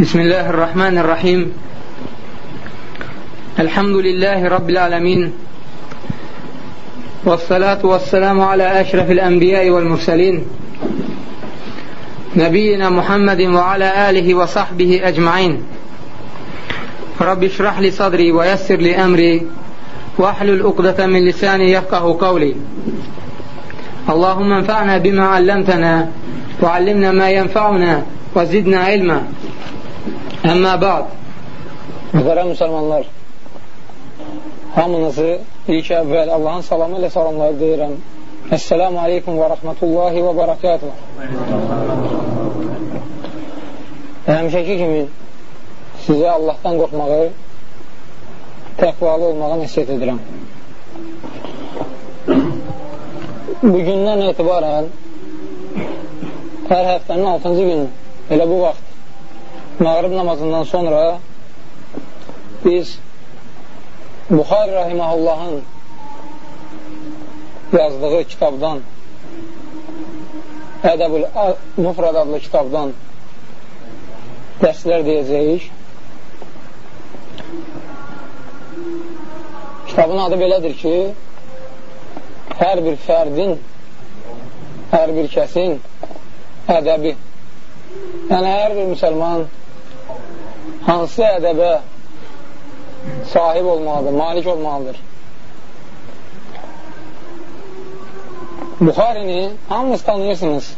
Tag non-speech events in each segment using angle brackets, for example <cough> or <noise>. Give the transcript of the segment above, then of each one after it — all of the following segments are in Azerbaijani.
بسم الله الرحمن الرحيم. الحمد لله رب العالمين. والصلاة والسلام على أشرف الأنبياء والمرسلين. نبينا محمد وعلى آله وصحبه أجمعين. رب اشرح لي صدري ويسر لي أمري. واحلل عقدة من لساني يفقه قولي. اللهم انفعنا بما علمتنا وعلمنا ما ينفعنا وزدنا علما. Əmmə ba'd. Müqərəm müsəlmanlar Hamınızı ilk əvvəl Allahın salamı ilə salamları deyirəm. Əssəlamu aleykum və rəhmətullahi və barakatuhu Həmişəki kimi sizə Allahdan qorxmağı təqvalı olmağa nəsiyyət edirəm. Bugündən etibarən hər həftənin 6-cı günü elə bu vaxt mağrib namazından sonra biz Buxari Rahiməhullahın yazdığı kitabdan Ədəbül Mufrad adlı kitabdan dərslər deyəcəyik. Kitabın adı belədir ki, hər bir fərdin, hər bir kəsin ədəbi. Yəni, hər bir müsəlman hansı ədəbə sahib olmalıdır, malik olmalıdır. Buxarini hamınız tanıyırsınız.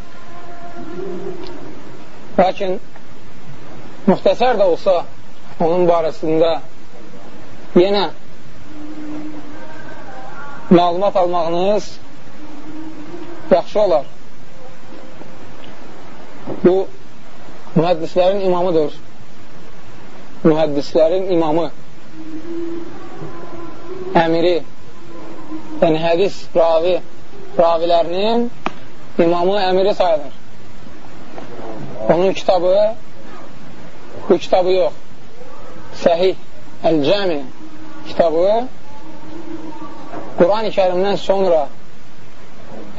Lakin müxtəsər də olsa onun barəsində yenə məlumat almağınız yaxşı olar. Bu mühəddislərin imamıdır mühəddislərin imamı, əmiri, yəni hədis ravi, ravilərinin imamı, əmiri sayılır. Onun kitabı, bu kitabı yox, Səhih Əl-Cəmi kitabı Quran-ı kərimdən sonra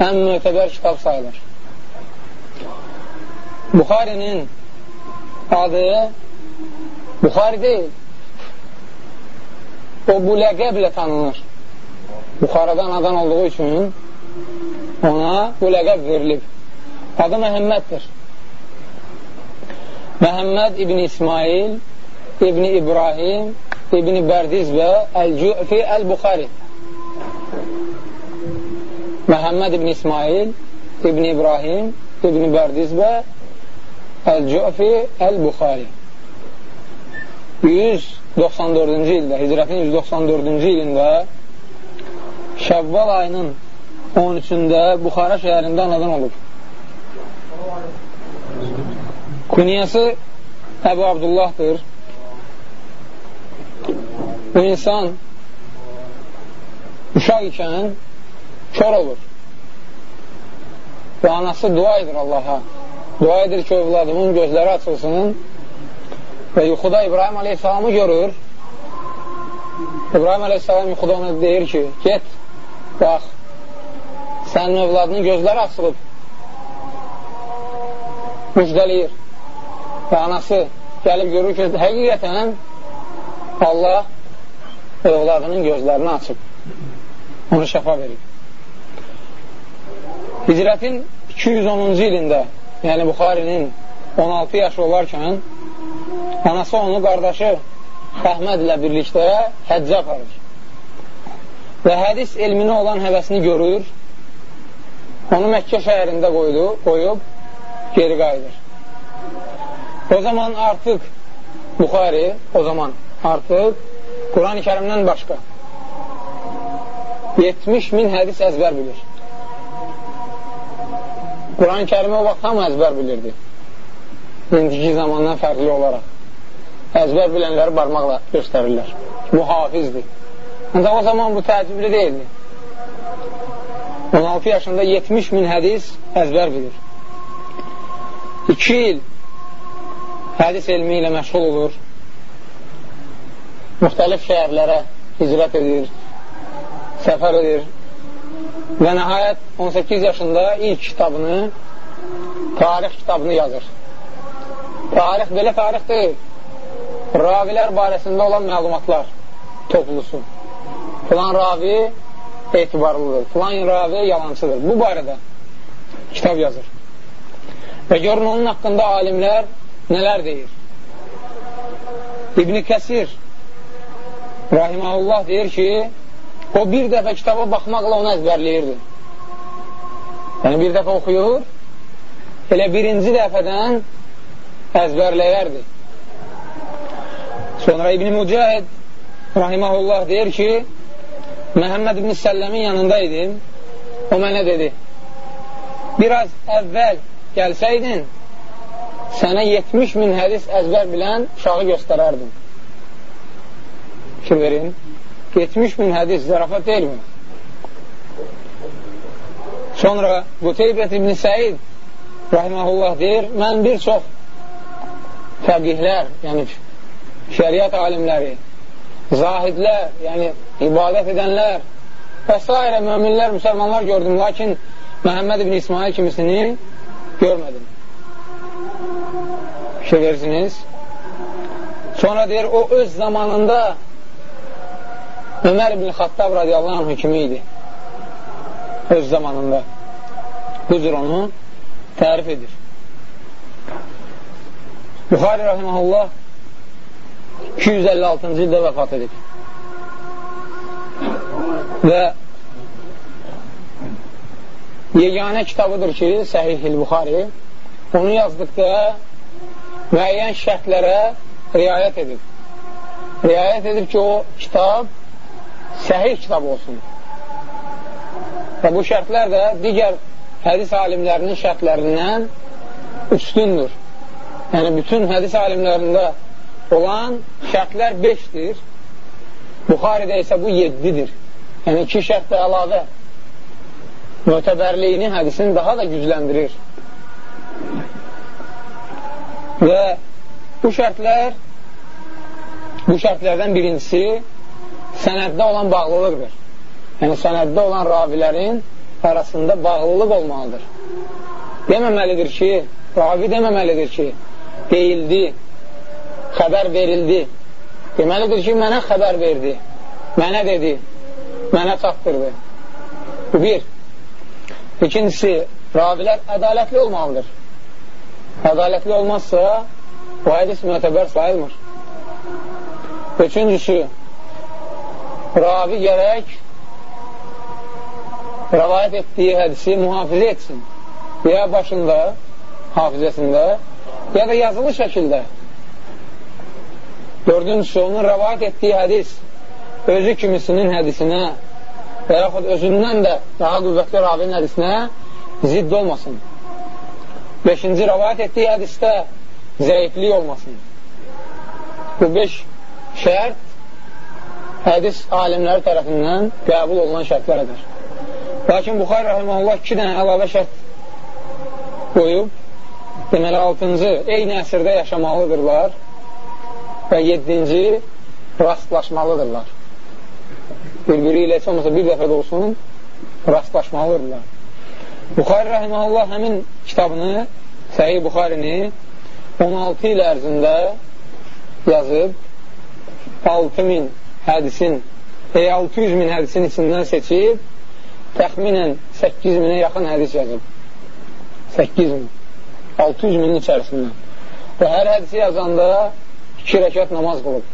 ən mötəbər kitab sayılır. Buxarinin adı Buxari deyil. O bu ləqəblə tanınır. Buxaradan adan olduğu üçün ona bu ləqəb verilib. Adı Məhəmməddir. Məhəmməd ibn İsmail, ibn İbrahim, ibn Bərdizbə, Əl-Cü'fi, Əl-Buxari. Məhəmməd ibn İsmail, ibn İbrahim, ibn Bərdizbə, Əl-Cü'fi, Əl-Buxari. 194-cü ildə, hicrətin 194-cü ilində Şəvval ayının 13-də Buxara şəhərində anadan olub. Kunyası Əbu Abdullahdır. Bu insan uşaq ikən kör olur. Və anası dua edir Allaha. Dua edir ki, övladımın gözləri açılsın və yuxuda İbrahim aleyhissalamı görür. İbrahim aleyhissalam yuxuda ona deyir ki, get, bax, sənin övladının gözləri açılıb, müjdəliyir. Və anası gəlib görür ki, həqiqətən Allah övladının gözlərini açıb, onu şəfa verir. Hicrətin 210-cu ilində, yəni Buxarinin 16 yaşı olarkən Anası onu qardaşı Əhməd ilə birlikdə həccə aparır. Və hədis elminə olan həvəsini görür, onu Məkkə şəhərində qoydu, qoyub geri qayıdır. O zaman artıq Buxari, o zaman artıq Quran-ı kərimdən başqa 70 min hədis əzbər bilir. Quran-ı kərimi o vaxt hamı əzbər bilirdi. İndiki zamandan fərqli olaraq əzbər bilənləri barmaqla göstərirlər. Mühafizdir. Ancaq o zaman bu təəccüblü deyildi. 16 yaşında 70 min hədis əzbər bilir. 2 il hədis elmi ilə məşğul olur. Müxtəlif şəhərlərə hicrət edir, səfər edir və nəhayət 18 yaşında ilk kitabını, tarix kitabını yazır. Tarix belə tarix deyil. Ravilər barəsində olan məlumatlar toplusu. Filan ravi etibarlıdır, filan ravi yalancıdır. Bu barədə kitab yazır. Və görün onun haqqında alimlər nələr deyir. İbn-i Kəsir Rahiməhullah deyir ki, o bir dəfə kitaba baxmaqla onu əzbərləyirdi. Yəni, bir dəfə oxuyur, elə birinci dəfədən əzbərləyərdi. Sonra İbn-i Mücahid Rahiməhullah deyir ki, Məhəmməd ibn Səlləmin yanında idim, o mənə dedi, biraz əvvəl gəlsəydin, sənə 70 min hədis əzbər bilən uşağı göstərərdim. Fikir verin. 70 min hədis, zərafət deyilmi? Sonra Quteybət ibn Səid rahiməhullah deyir, mən bir çox fəqihlər, yəni şəriət alimləri, zahidlər, yəni ibadət edənlər və s. möminlər, müsəlmanlar gördüm, lakin Məhəmməd ibn İsmail kimisini görmədim. Şey verirsiniz. Sonra deyir, o öz zamanında Ömər ibn Xattab radiyallahu anh kimi idi. Öz zamanında. Bu cür onu tərif edir. Buxari rahiməhullah 256-cı ildə vəfat edib. Və yeganə kitabıdır ki, Səhih-il Buxari onu yazdıqda müəyyən şərtlərə riayət edib. Riayət edib ki, o kitab səhih kitab olsun. Və bu şərtlər də digər hədis alimlərinin şərtlərindən üstündür. Yəni, bütün hədis alimlərində olan şərtlər 5-dir. Buxaridə isə bu 7-dir. Yəni, iki şərt də əlavə mötəbərliyini hədisini daha da gücləndirir. Və bu şərtlər bu şərtlərdən birincisi sənəddə olan bağlılıqdır. Yəni, sənəddə olan ravilərin arasında bağlılıq olmalıdır. Deməməlidir ki, ravi deməməlidir ki, deyildi, xəbər verildi. Deməlidir ki, mənə xəbər verdi, mənə dedi, mənə çatdırdı. Bu bir. İkincisi, ravilər ədalətli olmalıdır. Ədalətli olmazsa, o hədis müətəbər sayılmır. Üçüncüsü, ravi gərək rəvayət etdiyi hədisi mühafizə etsin. Ya başında, hafizəsində, ya da yazılı şəkildə. Dördüncüsü, onun rəvayət etdiyi hədis özü kimisinin hədisinə və yaxud özündən də daha qüvvətli ravinin hədisinə zidd olmasın. Beşinci, rəvayət etdiyi hədisdə zəiflik olmasın. Bu beş şərt hədis alimləri tərəfindən qəbul olunan şərtlərədir. Lakin Buxar rəhməlullah iki dənə əlavə şərt qoyub, deməli, altıncı, eyni əsrdə yaşamalıdırlar və yedinci, rastlaşmalıdırlar bir-biri ilə heç olmasa bir dəfə də olsun rastlaşmalıdırlar. Buxari rəhməllah həmin kitabını, Səhih Buxarini 16 il ərzində yazıb 6000 hədisin e, 600 min hədisin içindən seçib təxminən 8 minə yaxın hədis yazıb. 8 min. 600 minin içərisindən. Və hər hədisi yazanda iki rəkat namaz qılıb.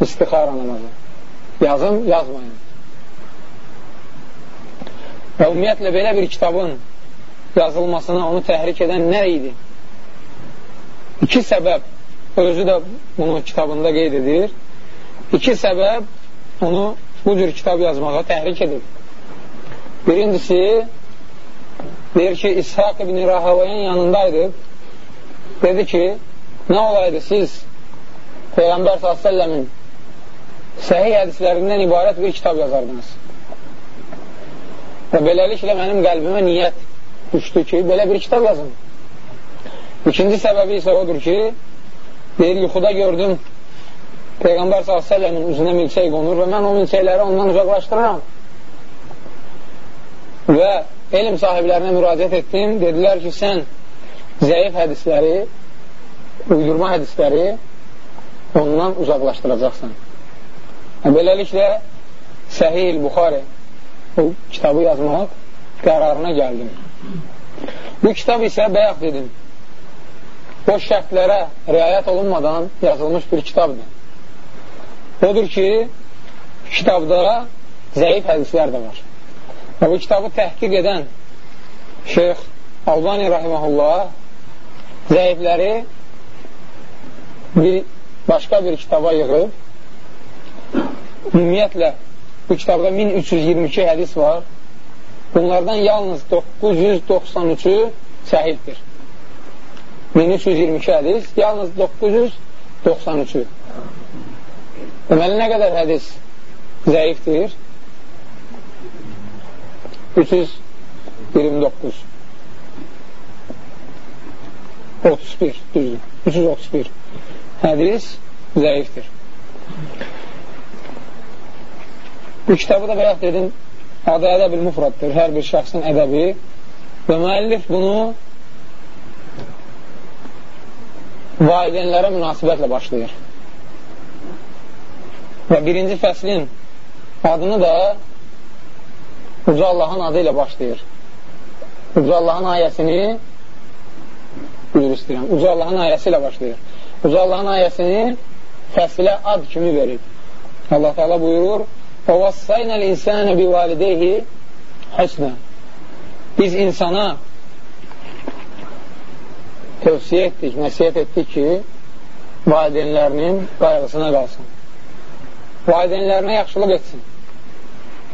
İstixara namazı. Yazın, yazmayın. Və ümumiyyətlə, belə bir kitabın yazılmasına onu təhrik edən nə idi? İki səbəb, özü də bunu kitabında qeyd edir. İki səbəb onu bu cür kitab yazmağa təhrik edir. Birincisi, deyir ki, İshaq ibn Rahavayan yanındaydı. Dedi ki, nə olaydı siz Peyğəmbər s.ə.v-in səhih hədislərindən ibarət bir kitab yazardınız. Və beləliklə mənim qəlbimə niyyət düşdü ki, belə bir kitab yazın. İkinci səbəbi isə odur ki, deyir, yuxuda gördüm Peyğəmbər s.ə.v-in üzünə milçək qonur və mən o milçəkləri ondan uzaqlaşdırıram. Və elm sahiblərinə müraciət etdim, dedilər ki, sən zəif hədisləri uydurma hədisləri ondan uzaqlaşdıracaqsan. Beləliklə, Səhih Buxari bu kitabı yazmaq qərarına gəldim. Bu kitab isə bəyək dedim, o şərtlərə riayət olunmadan yazılmış bir kitabdır. Odur ki, kitabda zəif hədislər də var. Və bu kitabı təhqiq edən Şeyx Albani Rahiməhullah zəifləri bir başqa bir kitaba yığıb ümumiyyətlə bu kitabda 1322 hədis var. Bunlardan yalnız 993-ü səhiddir. 1322 hədis, yalnız 993-ü. Deməli, nə qədər hədis zəifdir? 329 31, düzdür. 331 hədis zəifdir. Bu kitabı da bayaq dedim, adı ədəb-ül mufraddır, hər bir şəxsin ədəbi və müəllif bunu valideynlərə münasibətlə başlayır. Və birinci fəslin adını da Uca Allahın adı ilə başlayır. Uca Allahın ayəsini üzr istəyirəm, Uca Allahın ayəsi ilə başlayır. Uca Allahın ayəsini fəsilə ad kimi verir. Allah Teala buyurur, وَوَصَّيْنَا الْاِنْسَانَ بِوَالِدَيْهِ حَسْنًا Biz insana tövsiyə etdik, nəsiyyət etdik ki, valideynlərinin qayğısına qalsın. Valideynlərinə yaxşılıq etsin.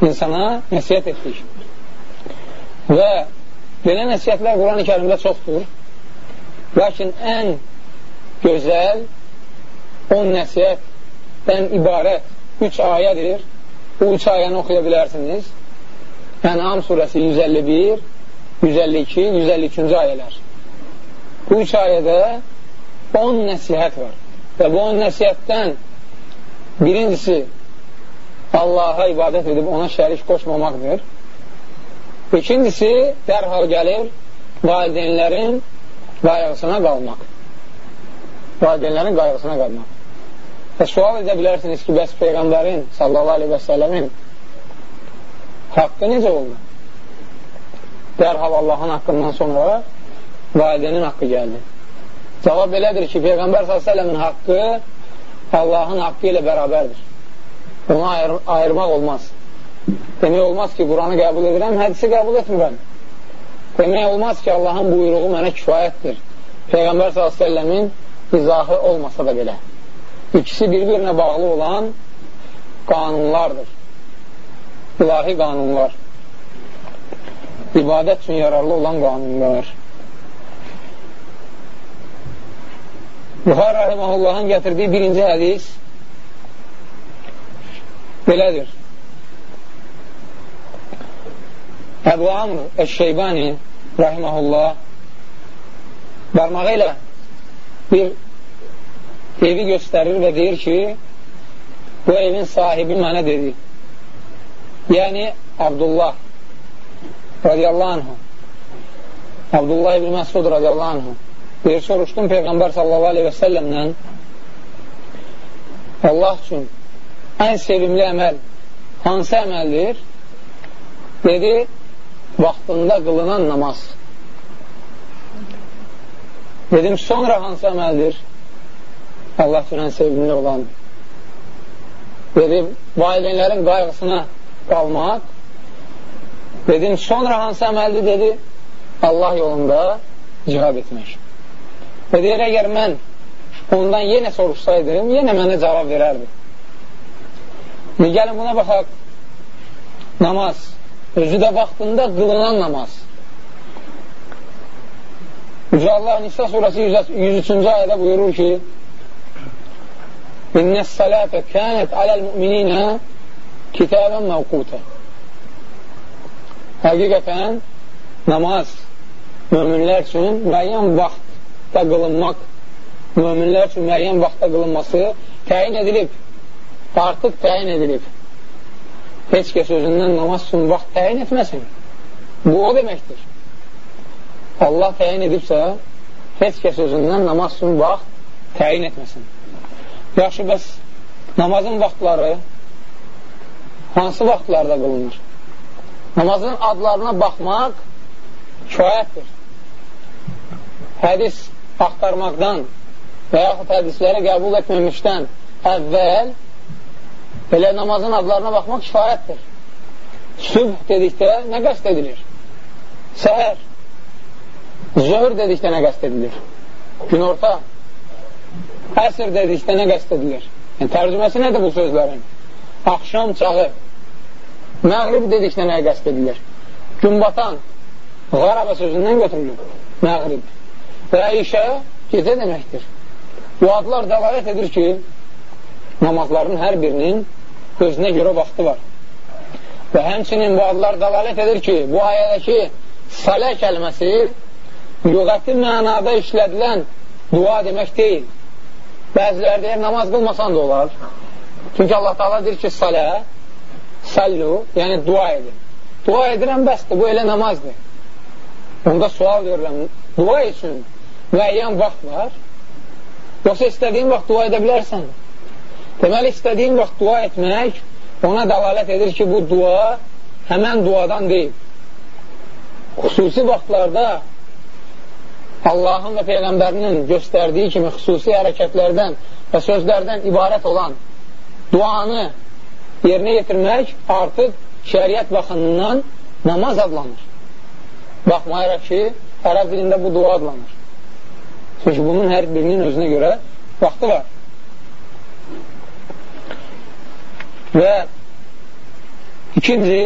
İnsana nəsiyyət etdik. Və belə nəsiyyətlər Quran-ı kərimdə çoxdur. Lakin ən gözəl 10 nəsiyyətdən ibarət 3 ayədir. Bu 3 ayəni oxuya bilərsiniz. Ənam surəsi 151, 152, 153-cü ayələr. Bu üç ayədə 10 nəsihət var. Və bu 10 nəsihətdən birincisi Allaha ibadət edib ona şərik qoşmamaqdır. İkincisi dərhal gəlir valideynlərin qayğısına qalmaq. Valideynlərin qayğısına qalmaq. Və sual edə bilərsiniz ki, bəs Peyğəmbərin sallallahu aleyhi və sələmin haqqı necə oldu? Dərhal Allahın haqqından sonra valideynin haqqı gəldi. Cavab belədir ki, Peyğəmbər s.ə.v-in haqqı Allahın haqqı ilə bərabərdir. Onu ayır ayırmaq olmaz. Demək olmaz ki, Quranı qəbul edirəm, hədisi qəbul etmirəm. Demək olmaz ki, Allahın buyruğu mənə kifayətdir. Peyğəmbər s.ə.v-in izahı olmasa da belə. İkisi bir-birinə bağlı olan qanunlardır. İlahi qanunlar. İbadət üçün yararlı olan qanunlar. Buxar Rahimahullahın gətirdiyi birinci hədis belədir. Əbu Amr Əş-Şeybani rahiməhullah barmağı ilə bir evi göstərir və deyir ki, bu evin sahibi mənə dedi. Yəni, Abdullah radiyallahu anhu Abdullah ibn Məsud radiyallahu anhu deyir, soruşdum Peyğəmbər sallallahu aleyhi və səlləmdən Allah üçün ən sevimli əməl hansı əməldir? Dedi, vaxtında qılınan namaz. Dedim, sonra hansı əməldir? Allah üçün ən sevimli olan. Dedim, valideynlərin qayğısına qalmaq. Dedim, sonra hansı əməldir? Dedi, Allah yolunda cihad etmək. Və deyir, əgər mən ondan yenə soruşsaydım, yenə mənə cavab verərdi. Gəlin buna baxaq. Namaz özü də vaxtında qılınan namaz. Yüce Allah Nisa surəsi 103-cü ayədə buyurur ki İnnəs salətə kənət aləl müminə kitabən məvqutə Həqiqətən namaz möminlər üçün müəyyən vaxtda qılınmaq möminlər üçün müəyyən vaxtda qılınması təyin edilib artıq təyin edilib heç kəs özündən namaz üçün vaxt təyin etməsin. Bu o deməkdir. Allah təyin edibsə, heç kəs özündən namaz üçün vaxt təyin etməsin. Yaxşı, bəs namazın vaxtları hansı vaxtlarda qılınır? Namazın adlarına baxmaq kifayətdir. Hədis axtarmaqdan və yaxud hədisləri qəbul etməmişdən əvvəl belə namazın adlarına baxmaq kifayətdir. Sübh dedikdə nə qəst edilir? Səhər. Zöhr dedikdə nə qəst edilir? Günorta. Əsr dedikdə nə qəst edilir? Yəni, tərcüməsi nədir bu sözlərin? Axşam çağı. Məğrib dedikdə nə qəst edilir? Günbatan. Qaraba sözündən götürülür. Məğrib. Və işə gecə deməkdir. Bu adlar dəlalət edir ki, namazların hər birinin özünə görə vaxtı var. Və həmçinin bu adlar dəlalət edir ki, bu ayədəki salə kəlməsi lügəti mənada işlədilən dua demək deyil. Bəziləri deyir, namaz qılmasan da olar. Çünki Allah Taala deyir ki, salə, sallu, yəni dua edin. Dua edirəm, bəsdir, bu elə namazdır. Onda sual verirəm, dua üçün müəyyən vaxt var. Yoxsa istədiyin vaxt dua edə bilərsən. Deməli, istədiyin vaxt dua etmək ona dəlalət edir ki, bu dua həmən duadan deyil. Xüsusi vaxtlarda Allahın və Peyğəmbərinin göstərdiyi kimi xüsusi hərəkətlərdən və sözlərdən ibarət olan duanı yerinə yetirmək artıq şəriət baxımından namaz adlanır. Baxmayaraq ki, ərəb dilində bu dua adlanır. Çünki bunun hər birinin özünə görə vaxtı var. Və ikinci,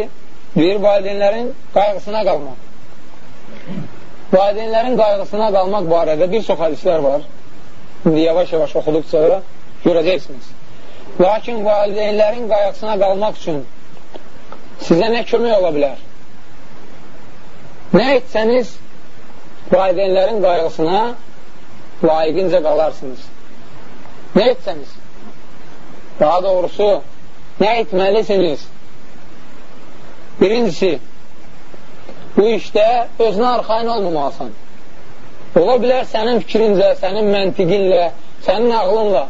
bir valideynlərin qayğısına qalmaq. Valideynlərin qayğısına qalmaq barədə bir çox hədislər var. İndi yavaş-yavaş oxuduqca görəcəksiniz. Lakin valideynlərin qayğısına qalmaq üçün sizə nə kömək ola bilər? Nə etsəniz, valideynlərin qayğısına layiqincə qalarsınız. Nə etsəniz? Daha doğrusu, nə etməlisiniz? Birincisi, bu işdə özünə arxain olmamalısan. Ola bilər sənin fikrincə, sənin məntiqinlə, sənin ağlınla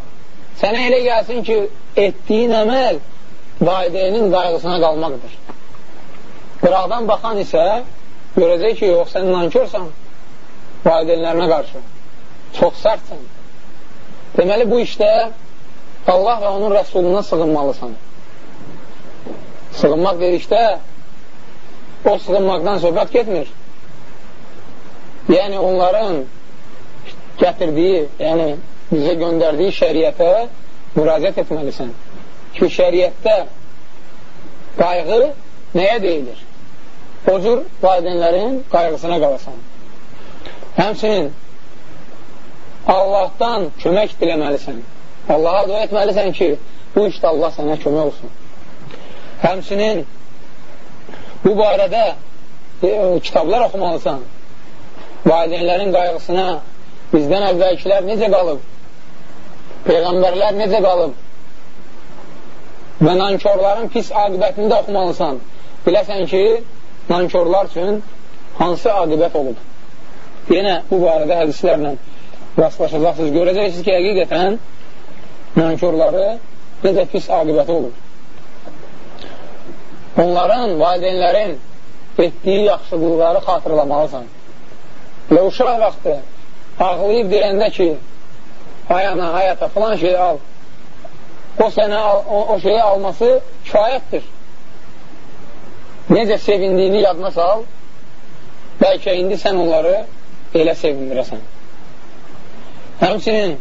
sənə elə gəlsin ki, etdiyin əməl valideynin qayğısına qalmaqdır. Qıraqdan baxan isə görəcək ki, yox, sən nankörsən valideynlərinə qarşı. Çox sərtsən. Deməli, bu işdə Allah və onun rəsuluna sığınmalısan. Sığınmaq dedikdə o sığınmaqdan söhbət getmir. Yəni, onların gətirdiyi, yəni bizə göndərdiyi şəriətə müraciət etməlisən. Ki, şəriətdə qayğı nəyə deyilir? O cür valideynlərin qayğısına qalasan. Həmçinin Allahdan kömək diləməlisən. Allaha dua etməlisən ki, bu işdə Allah sənə kömək olsun. Həmçinin Bu barədə e, kitablar oxumalısan. Valideynlərin qayğısına bizdən əvvəlkilər necə qalıb? Peyğəmbərlər necə qalıb? Və nankörlərin pis aqibətini də oxumalısan. Biləsən ki, nankörlar üçün hansı aqibət olub? Yenə bu barədə hədislərlə rastlaşacaqsınız. Görəcəksiniz ki, həqiqətən nankörləri necə pis aqibəti olub onların, valideynlərin etdiyi yaxşılıqları xatırlamalısan. Və uşaq vaxtı ağlayıb deyəndə ki, ayana, hayata filan şeyi al, o sənə al, o, o şeyi alması kifayətdir. Necə sevindiyini yadına sal, bəlkə indi sən onları elə sevindirəsən. Həmçinin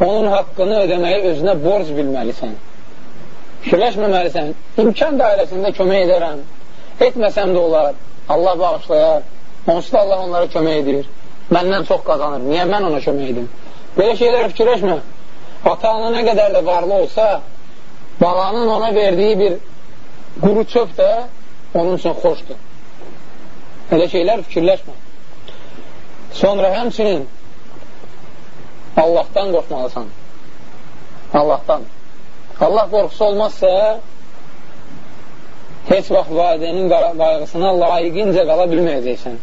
onun haqqını ödəməyi özünə borc bilməlisən fikirləşməməlisən, imkan dairəsində kömək edərəm, etməsəm də olar, Allah bağışlayar, onsuz da Allah onlara kömək edir, məndən çox qazanır, niyə mən ona kömək edim? Belə şeylər fikirləşmə, ata-ana nə qədər də varlı olsa, balanın ona verdiyi bir quru çöp də onun üçün xoşdur. Elə şeylər fikirləşmə. Sonra həmçinin Allahdan qorxmalısan. Allahdan. Allah qorxusu olmazsa heç vaxt valideynin qayğısına layiqincə qala bilməyəcəksən.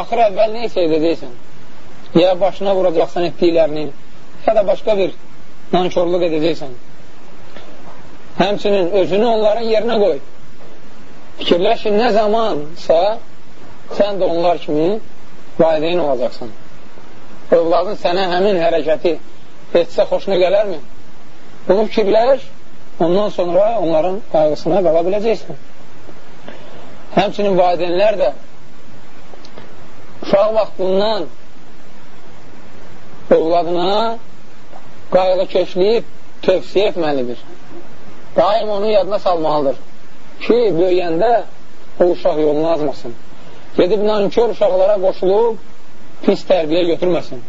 Axır əvvəl nə isə edəcəksən. ya başına vuracaqsan etdiklərini, ya da başqa bir nankörlük edəcəksən. Həmçinin özünü onların yerinə qoy. Fikirləşin, nə zamansa sən də onlar kimi valideyn olacaqsan. Övladın sənə həmin hərəkəti etsə xoşuna gələrmi? Bunu fikirləş, ondan sonra onların qayğısına qala biləcəksən. Həmçinin valideynlər də uşaq vaxtından övladına qayğı keşləyib tövsiyə etməlidir. Daim onu yadına salmalıdır ki, böyüyəndə o uşaq yolunu azmasın. Gedib nankör uşaqlara qoşulub pis tərbiyə götürməsin.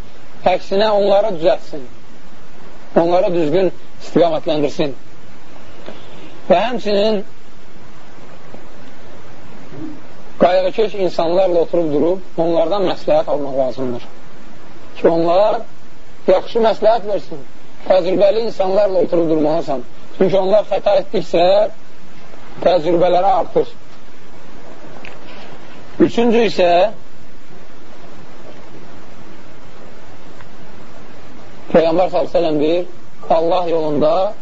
Əksinə onları düzətsin. Onları düzgün istiqamətləndirsin. Və həmçinin qayğıkeş insanlarla oturub durub, onlardan məsləhət almaq lazımdır. Ki, onlar yaxşı məsləhət versin. Təcrübəli insanlarla oturub durmalısan. Çünki onlar xəta etdiksə, təcrübələri artır. Üçüncü isə Peyğəmbər s.ə.v deyir, Allah yolunda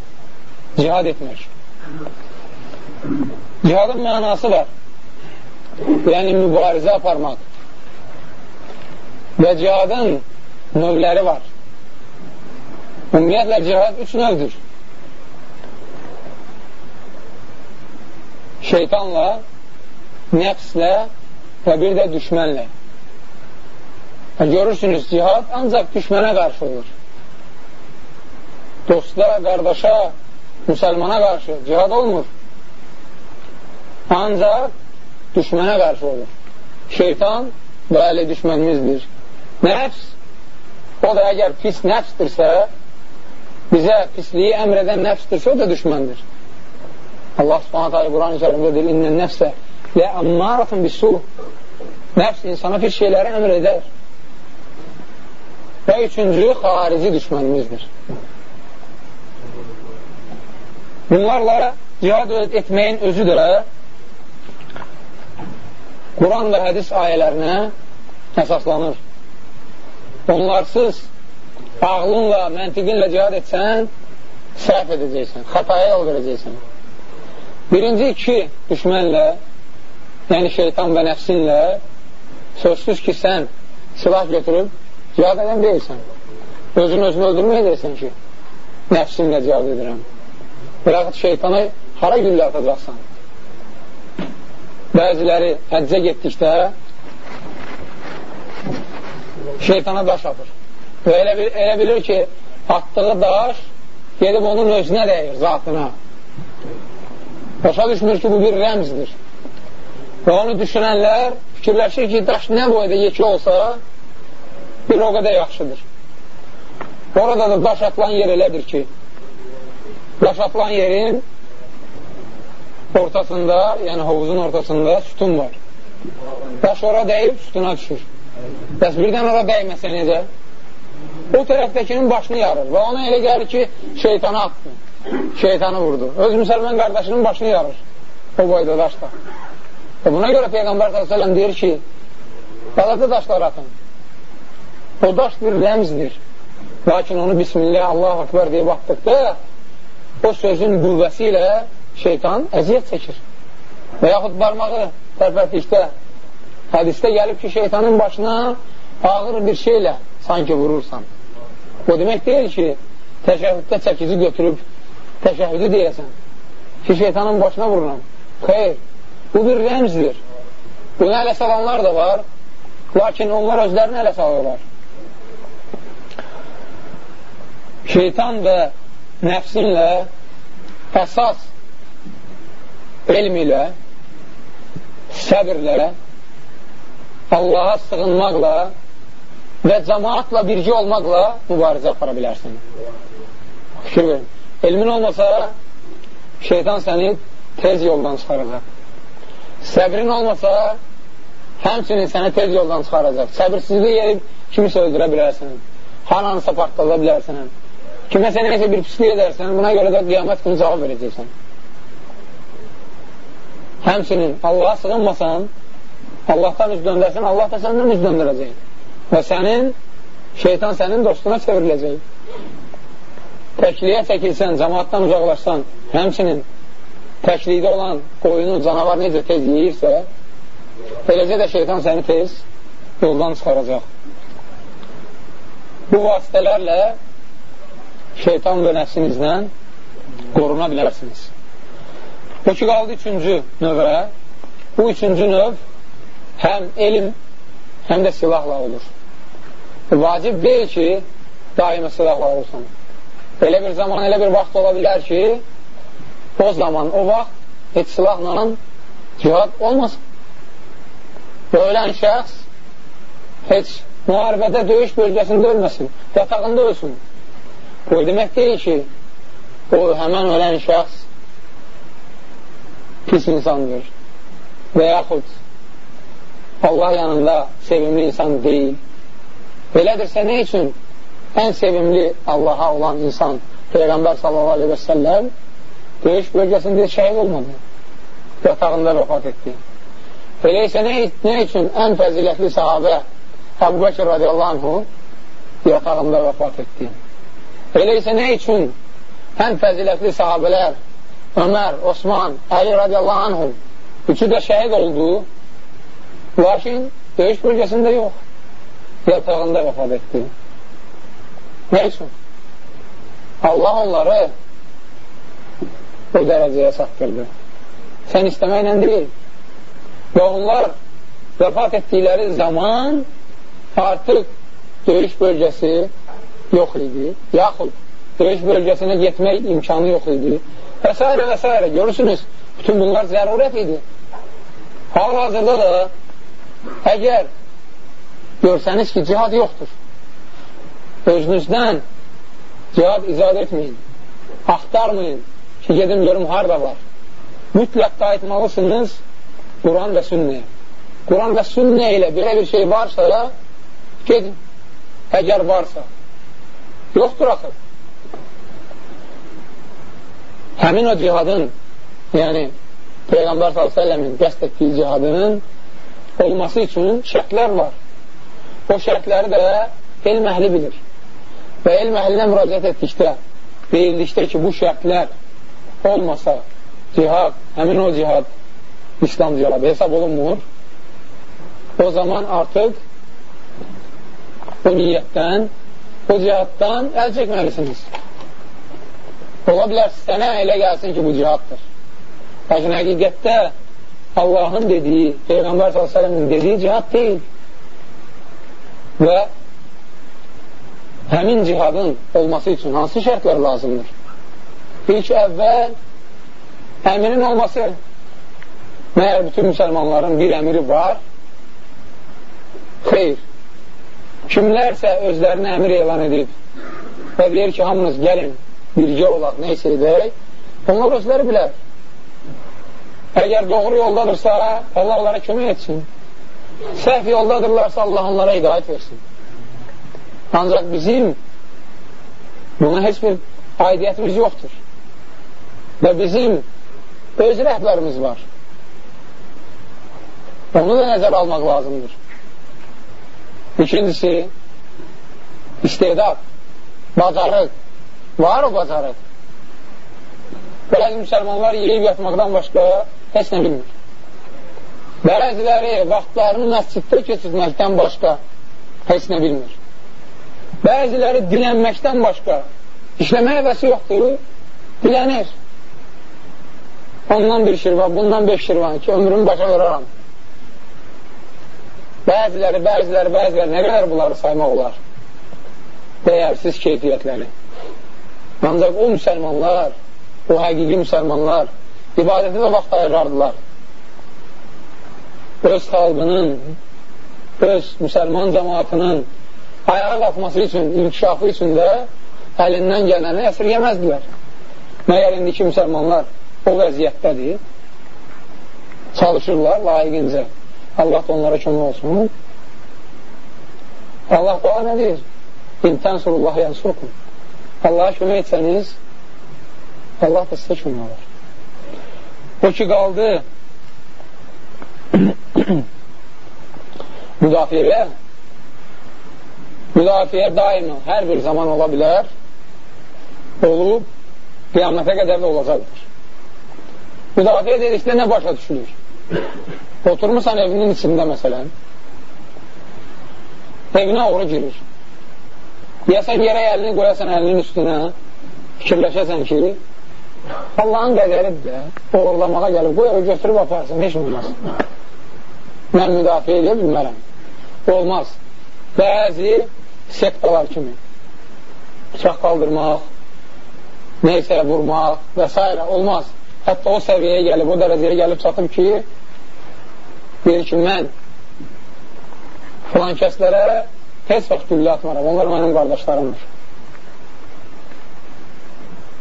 cihad etmək. Cihadın mənası var. Yəni, mübarizə aparmaq. Və cihadın növləri var. Ümumiyyətlə, cihad üç növdür. Şeytanla, nəfslə və bir də düşmənlə. Və görürsünüz, cihad ancaq düşmənə qarşı olur. Dosta, qardaşa, müsəlmana qarşı cihad olmur. Ancaq düşmənə qarşı olur. Şeytan bəli düşmənimizdir. Nəfs, o da əgər pis nəfsdirsə, bizə pisliyi əmr edən nəfsdirsə, o da düşməndir. Allah subhanət ayı Quran-ı kərimdə deyir, İnnən nəfsə lə əmmaratın bisu Nəfs insana pis şeyləri əmr edər. Və üçüncü, xarici düşmənimizdir. Bunlarla cihad etməyin özü də Quran və hədis ayələrinə əsaslanır. Onlarsız ağlınla, məntiqinlə cihad etsən, səhv edəcəksən, xətaya yol verəcəksən. Birinci iki düşmənlə, yəni şeytan və nəfsinlə sözsüz ki, sən silah götürüb cihad edən deyilsən. Özünü özünü öldürməyəcəksən ki, nəfsinlə cihad edirəm və yaxud şeytanı hara güllə atacaqsan? Bəziləri həccə getdikdə şeytana daş atır. Və elə, bil, elə bilir ki, atdığı daş gedib onun özünə dəyir, zatına. Başa düşmür ki, bu bir rəmzdir. Və onu düşünənlər fikirləşir ki, daş nə boyda yekli olsa, bir o qədər yaxşıdır. Orada da daş atılan yer elədir ki, daş atılan yerin ortasında, yəni hovuzun ortasında sütun var. Daş ora dəyib sütuna düşür. Bəs birdən ora dəyməsə necə? O tərəfdəkinin başını yarır və ona elə gəlir ki, şeytana atdı, şeytanı vurdu. Öz müsəlman qardaşının başını yarır o boyda daşda. Və buna görə Peyğəmbər s.ə.v deyir ki, qalata daşlar atın. O daş bir rəmzdir. Lakin onu Bismillah, Allah-u Akbar deyib atdıqda o sözün qüvvəsi ilə şeytan əziyyət çəkir. Və yaxud barmağı tərpətdikdə hədisdə gəlib ki, şeytanın başına ağır bir şeylə sanki vurursan. O demək deyil ki, təşəhüddə çəkici götürüb təşəhüdü deyəsən ki, şeytanın başına vururam. Xeyr, bu bir rəmzdir. Bunu ələ salanlar da var, lakin onlar özlərini ələ salırlar. Şeytan və nəfsinlə əsas elm ilə, səbirlə, Allaha sığınmaqla və cəmaatla birgə olmaqla mübarizə apara bilərsən. Fikir verin. Elmin olmasa, şeytan səni tez yoldan çıxaracaq. Səbrin olmasa, həmçinin səni tez yoldan çıxaracaq. Səbirsizlik yerib kimisə öldürə bilərsən. Hananısa partlaza bilərsən. Kiməsə neysə bir pislik edərsən, buna görə də qiyamət günü cavab verəcəksən. Həmçinin Allaha sığınmasan, Allahdan üz döndərsən, Allah da səndən üz döndürəcək. Və sənin şeytan sənin dostuna çevriləcək. Təkliyə çəkilsən, cəmaatdan uzaqlaşsan, həmçinin təklikdə olan qoyunu, canavar necə tez yeyirsə, eləcə də şeytan səni tez yoldan çıxaracaq. Bu vasitələrlə şeytan və nəfsinizdən qoruna bilərsiniz. O ki, qaldı üçüncü növrə. Bu üçüncü növ həm elm, həm də silahla olur. Vacib deyil ki, daimə silahla olsun. Elə bir zaman, elə bir vaxt ola bilər ki, o zaman, o vaxt heç silahla cihad olmasın. Ölən şəxs heç müharibədə döyüş bölgəsində ölməsin, yatağında ölsün. Bu demək deyil ki, o həmən ölən şəxs pis insandır və yaxud Allah yanında sevimli insan deyil. Belədirsə, nə üçün ən sevimli Allaha olan insan Peyğəmbər səlləm döyüş bölgəsində şəhid olmadı. Yatağında vəfat etdi. Elə isə nə, nə üçün ən fəzilətli sahabə Əbu Bəkir radiyallahu anhu yatağında vəfat etdi. Elə isə nə üçün ən fəzilətli sahabələr Ömər, Osman, Əli radiyallahu anhu üçü də şəhid oldu, lakin döyüş bölgəsində yox, yatağında vəfat etdi. Nə üçün? Allah onları o dərəcəyə çatdırdı. Sən istəməklə deyil. Və onlar vəfat etdikləri zaman artıq döyüş bölgəsi yox idi, yaxud döyüş bölgəsinə getmək imkanı yox idi və s. və s. Görürsünüz, bütün bunlar zərurət idi. Hal-hazırda da əgər görsəniz ki, cihad yoxdur, özünüzdən cihad izad etməyin, axtarmayın, ki, gedim görüm harada var. Mütləq qayıtmalısınız Quran və sünnəyə. Quran və sünnə ilə belə bir şey varsa, gedin. Əgər varsa. Yoxdur axı. Həmin o cihadın, yəni Peyğəmbər s.ə.v-in qəst etdiyi cihadının olması üçün şərtlər var. O şərtləri də elm əhli bilir. Və elm əhlinə müraciət etdikdə deyildikdə ki, bu şərtlər olmasa cihad, həmin o cihad İslam cihadı hesab olunmur. O zaman artıq o niyyətdən, o cihaddan əl çəkməlisiniz. Ola bilər sənə elə gəlsin ki, bu cihaddır. Lakin həqiqətdə Allahın dediyi, Peyğəmbər s.ə.v-in dediyi cihad deyil. Və həmin cihadın olması üçün hansı şərtlər lazımdır? İlk əvvəl əmirin olması məyər bütün müsəlmanların bir əmiri var xeyr kimlərsə özlərini əmir elan edib və deyir ki, hamınız gəlin birgə olaq, neysə edək onlar özləri bilər əgər doğru yoldadırsa Allah onlara kömək etsin səhv yoldadırlarsa Allah onlara hidayət versin ancaq bizim buna heç bir aidiyyətimiz yoxdur və bizim öz rəhbərimiz var. Onu da nəzər almaq lazımdır. İkincisi, istedad, bacarıq, var o bacarıq. Bəzi müsəlmanlar yeyib yatmaqdan başqa heç nə bilmir. Bəziləri vaxtlarını məsciddə keçirməkdən başqa heç nə bilmir. Bəziləri dilənməkdən başqa işləmə həvəsi yoxdur, dilənir. Ondan bir şirvan, bundan beş şirvan ki, ömrümü başa vuraram. Bəziləri, bəziləri, bəziləri, nə qədər bunları saymaq olar? Dəyərsiz keyfiyyətləri. Ancaq o müsəlmanlar, o həqiqi müsəlmanlar ibadətə də vaxt ayırardılar. Öz xalqının, öz müsəlman cəmaatının ayağa qalxması üçün, inkişafı üçün də əlindən gələni əsirgəməzdilər. Məyər indiki müsəlmanlar o vəziyyətdədir. Çalışırlar layiqincə. Allah da onlara kömək olsun. Allah dua nə deyir? İntənsurullah yansurkum. Allaha kömək etsəniz, Allah da sizə kömək olur. O ki, qaldı <coughs> müdafiəyə müdafiə daima hər bir zaman ola bilər, olub, qiyamətə qədər də olacaqdır. Müdafiə dedikdə nə başa düşülür? Oturmuşsan evinin içində məsələn, evinə uğru girir. Deyəsən, yerə əlini qoyasan əlinin üstünə, fikirləşəsən ki, Allahın qədəridir də, uğurlamağa gəlib, qoy o götürüb aparsın, heç olmaz. Mən müdafiə edə bilmərəm. Olmaz. Bəzi sektalar kimi bıçaq qaldırmaq, neysə vurmaq və s. olmaz. Hətta o səviyyəyə gəlib, o dərəcəyə gəlib çatıb ki, deyir ki, mən filan kəslərə heç vaxt güllə atmaram, onlar mənim qardaşlarımdır.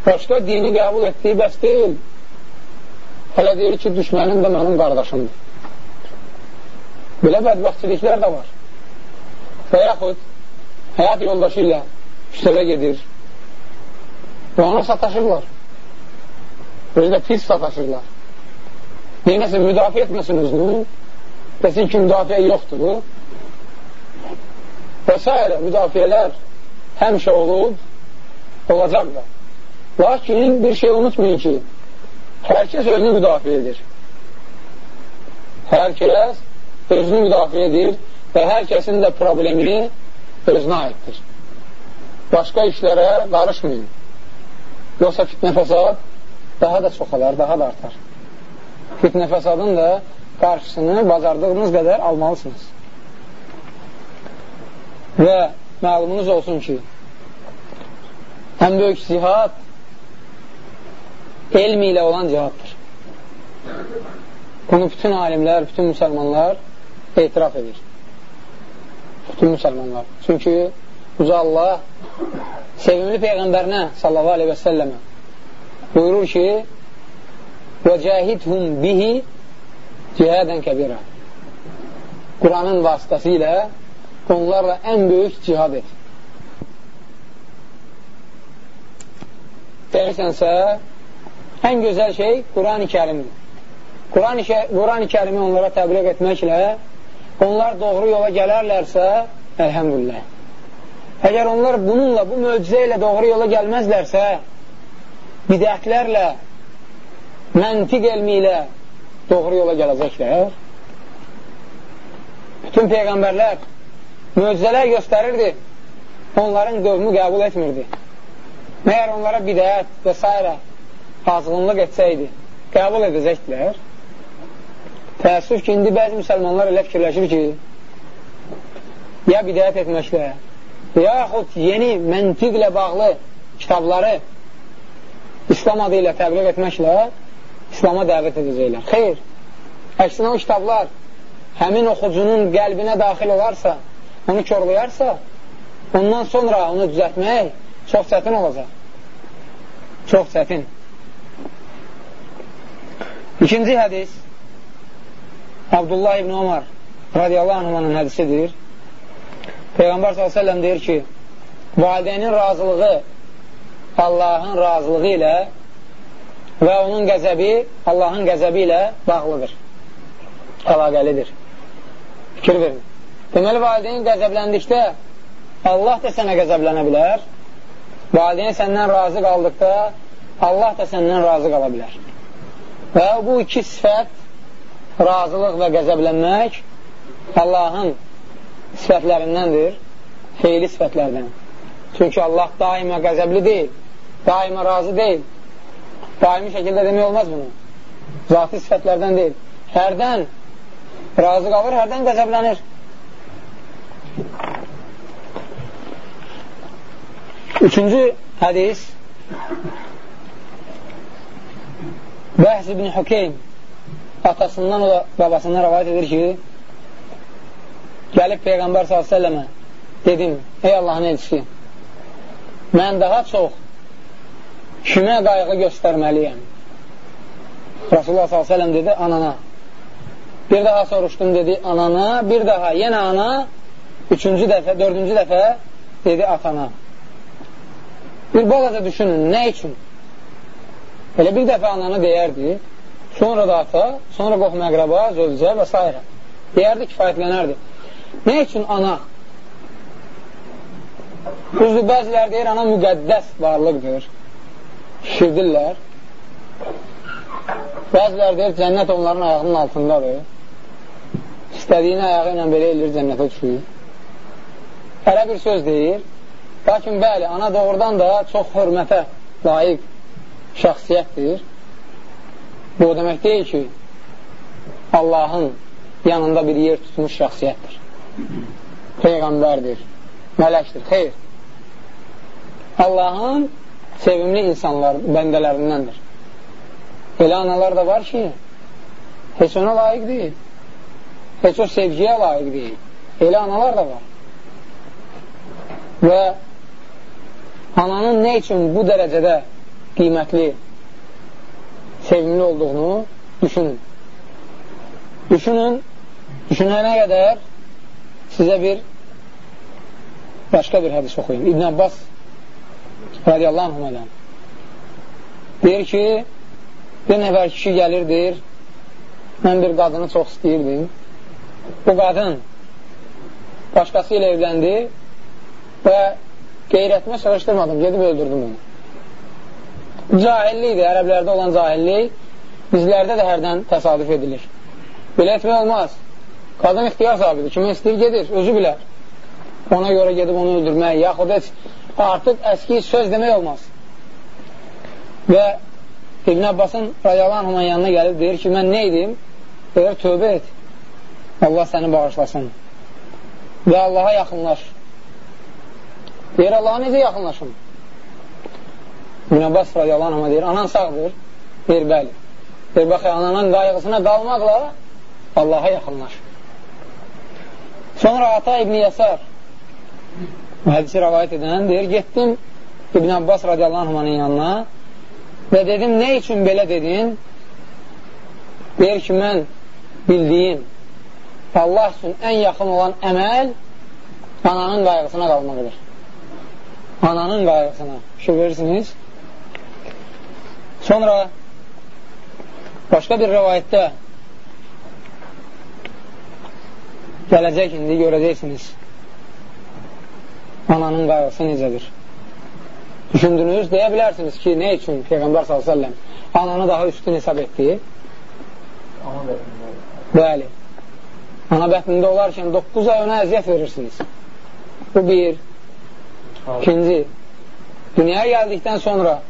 Başqa dini qəbul etdiyi bəs deyil. Hələ deyir ki, düşmənim də mənim qardaşımdır. Belə bədbəxtçiliklər də var. Və yaxud həyat yoldaşı ilə küçədə gedir və ona sataşırlar. Özü də pis sataşırlar. Neynəsə müdafiə etməsin özünü, desin ki, müdafiə yoxdur. Və s. müdafiələr həmişə olub, olacaq da. Lakin bir şey unutmayın ki, hər kəs özünü müdafiə edir. Hər kəs özünü müdafiə edir və hər kəsin də problemini özünə aiddir. Başqa işlərə qarışmayın. Yoxsa fitnə fəsad daha da çoxalar, daha da artar. Fitnə fəsadın da qarşısını bacardığınız qədər almalısınız. Və məlumunuz olsun ki, ən böyük cihad elm ilə olan cihaddır. Bunu bütün alimlər, bütün müsəlmanlar etiraf edir. Bütün müsəlmanlar. Çünki Uca Allah sevimli Peyğəmbərinə sallallahu aleyhi və səlləmə buyurur ki وَجَاهِدْهُمْ bihi cihadən kəbirə Quranın vasitəsilə onlarla ən böyük cihad et. Deyirsənsə, ən gözəl şey Quran-ı kərimdir. Quran-ı Quran kərimi onlara təbliğ etməklə onlar doğru yola gələrlərsə, əlhəmdülillah. Əgər onlar bununla, bu möcüzə ilə doğru yola gəlməzlərsə, bidətlərlə, məntiq elmi ilə doğru yola gələcəklər. Bütün peyğəmbərlər möcüzələr göstərirdi, onların qövmü qəbul etmirdi. Məyər onlara bidət və s. azğınlıq etsəydi, qəbul edəcəkdilər. Təəssüf ki, indi bəzi müsəlmanlar elə fikirləşir ki, ya bidəyət etməklə, yaxud yeni məntiqlə bağlı kitabları İslam adı ilə təbliğ etməklə İslama dəvət edəcəklər. Xeyr, əksinə o kitablar həmin oxucunun qəlbinə daxil olarsa, onu körləyərsə, ondan sonra onu düzətmək çox çətin olacaq. Çox çətin. İkinci hədis Abdullah ibn Omar radiyallahu anhumanın hədisidir. Peyğəmbər s.ə.v deyir ki, valideynin razılığı Allahın razılığı ilə və onun qəzəbi Allahın qəzəbi ilə bağlıdır, əlaqəlidir. Fikir verin. Deməli, valideyn qəzəbləndikdə Allah da sənə qəzəblənə bilər, valideyn səndən razı qaldıqda Allah da səndən razı qala bilər. Və bu iki sifət razılıq və qəzəblənmək Allahın sifətlərindəndir, feyli sifətlərdən. Çünki Allah daima qəzəbli deyil, daima razı deyil. Daimi şəkildə demək olmaz bunu. Zati sifətlərdən deyil. Hərdən razı qalır, hərdən qəzəblənir. Üçüncü hədis Bəhz ibn Hükeym atasından o da babasından rəvayət edir ki, gəlib Peyğəmbər s.ə.və dedim, ey Allahın elçisi, mən daha çox kimə qayğı göstərməliyəm? Rasulullah s.ə.v dedi, anana. Bir daha soruşdum, dedi, anana, bir daha yenə ana, üçüncü dəfə, dördüncü dəfə dedi, atana. Bir balaca düşünün, nə üçün? Elə bir dəfə ananı deyərdi, sonra da ata, sonra qohum əqraba, zövcə və s. Deyərdi, kifayətlənərdi. Nə üçün ana? Düzdür, bəzilər deyir, ana müqəddəs varlıqdır. Şişirdirlər. Bəzilər deyir, cənnət onların ayağının altındadır. İstədiyini ayağı ilə belə eləyir, cənnətə düşür. Ərə bir söz deyir. Lakin bəli, ana doğrudan da çox hörmətə layiq şəxsiyyətdir. Bu o demək deyil ki, Allahın yanında bir yer tutmuş şəxsiyyətdir. Peyğəmbərdir, mələkdir, xeyr. Allahın sevimli insanlar, bəndələrindəndir. Elə analar da var ki, heç ona layiq deyil. Heç o sevgiyə layiq deyil. Elə analar da var. Və ananın nə üçün bu dərəcədə qiymətli, sevimli olduğunu düşünün. Düşünün, düşünənə qədər sizə bir başqa bir hədis oxuyun. İbn Abbas radiyallahu anhümədən deyir ki, bir nəfər kişi gəlir, deyir, mən bir qadını çox istəyirdim. Bu qadın başqası ilə evləndi və qeyrətmə çalışdırmadım, gedib öldürdüm onu. Cahillikdir, ərəblərdə olan cahillik bizlərdə də hərdən təsadüf edilir. Belə etmək olmaz. Qadın ixtiyar sahibidir. Kimə istəyir gedir, özü bilər. Ona görə gedib onu öldürmək, yaxud heç artıq əski söz demək olmaz. Və İbn Abbasın radiyalan onun yanına gəlib deyir ki, mən nə edim? Deyir, tövbə et. Allah səni bağışlasın. Və Allaha yaxınlaş. Deyir, Allaha necə yaxınlaşım? İbn Abbas radiyallahu anh deyir, anan sağdır. Deyir, bəli. Deyir, bax, ananın qayğısına qalmaqla Allaha yaxınlaş. Sonra Ata İbn Yasar hədisi rəvayət edən deyir, getdim İbn Abbas radiyallahu anh'ın yanına və dedim, nə üçün belə dedin? Deyir ki, mən bildiyim Allah üçün ən yaxın olan əməl ananın qayğısına qalmaqdır. Ananın qayğısına. Şu verirsiniz. Sonra başqa bir rəvayətdə gələcək indi görəcəksiniz ananın qayğısı necədir. Düşündünüz, deyə bilərsiniz ki, nə üçün Peyğəmbər s.ə.v ananı daha üstün hesab etdi? Bəli. Ana bətnində olarkən 9 ay ona əziyyət verirsiniz. Bu bir. İkinci, dünyaya gəldikdən sonra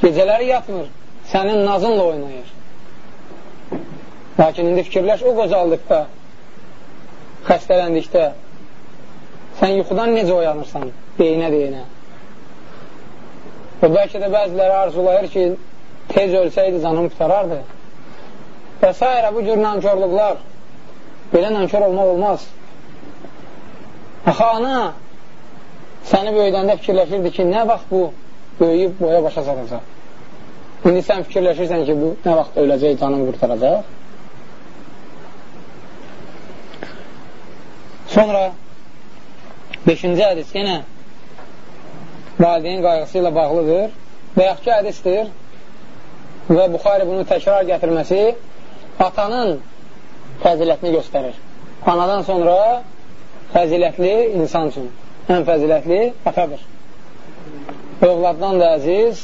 Gecələri yatmır, sənin nazınla oynayır. Lakin indi fikirləş, o qocaldıqda, xəstələndikdə, sən yuxudan necə oyanırsan, deyinə-deyinə. Və bəlkə də bəziləri arzulayır ki, tez ölsəydi canım qutarardı. Və s. bu cür nankörlüklər, belə nankör olmaq olmaz. Axı, ana səni böyüdəndə fikirləşirdi ki, nə vaxt bu böyüyüb boya başa salacaq. İndi sən fikirləşirsən ki, bu nə vaxt öləcək, canını qurtaracaq. Sonra 5-ci hədis yenə valideyn qayğısı ilə bağlıdır. Bəyəxki hədisdir və Buxari bunu təkrar gətirməsi atanın fəzilətini göstərir. Anadan sonra fəzilətli insan üçün ən fəzilətli atadır. Övladdan da əziz,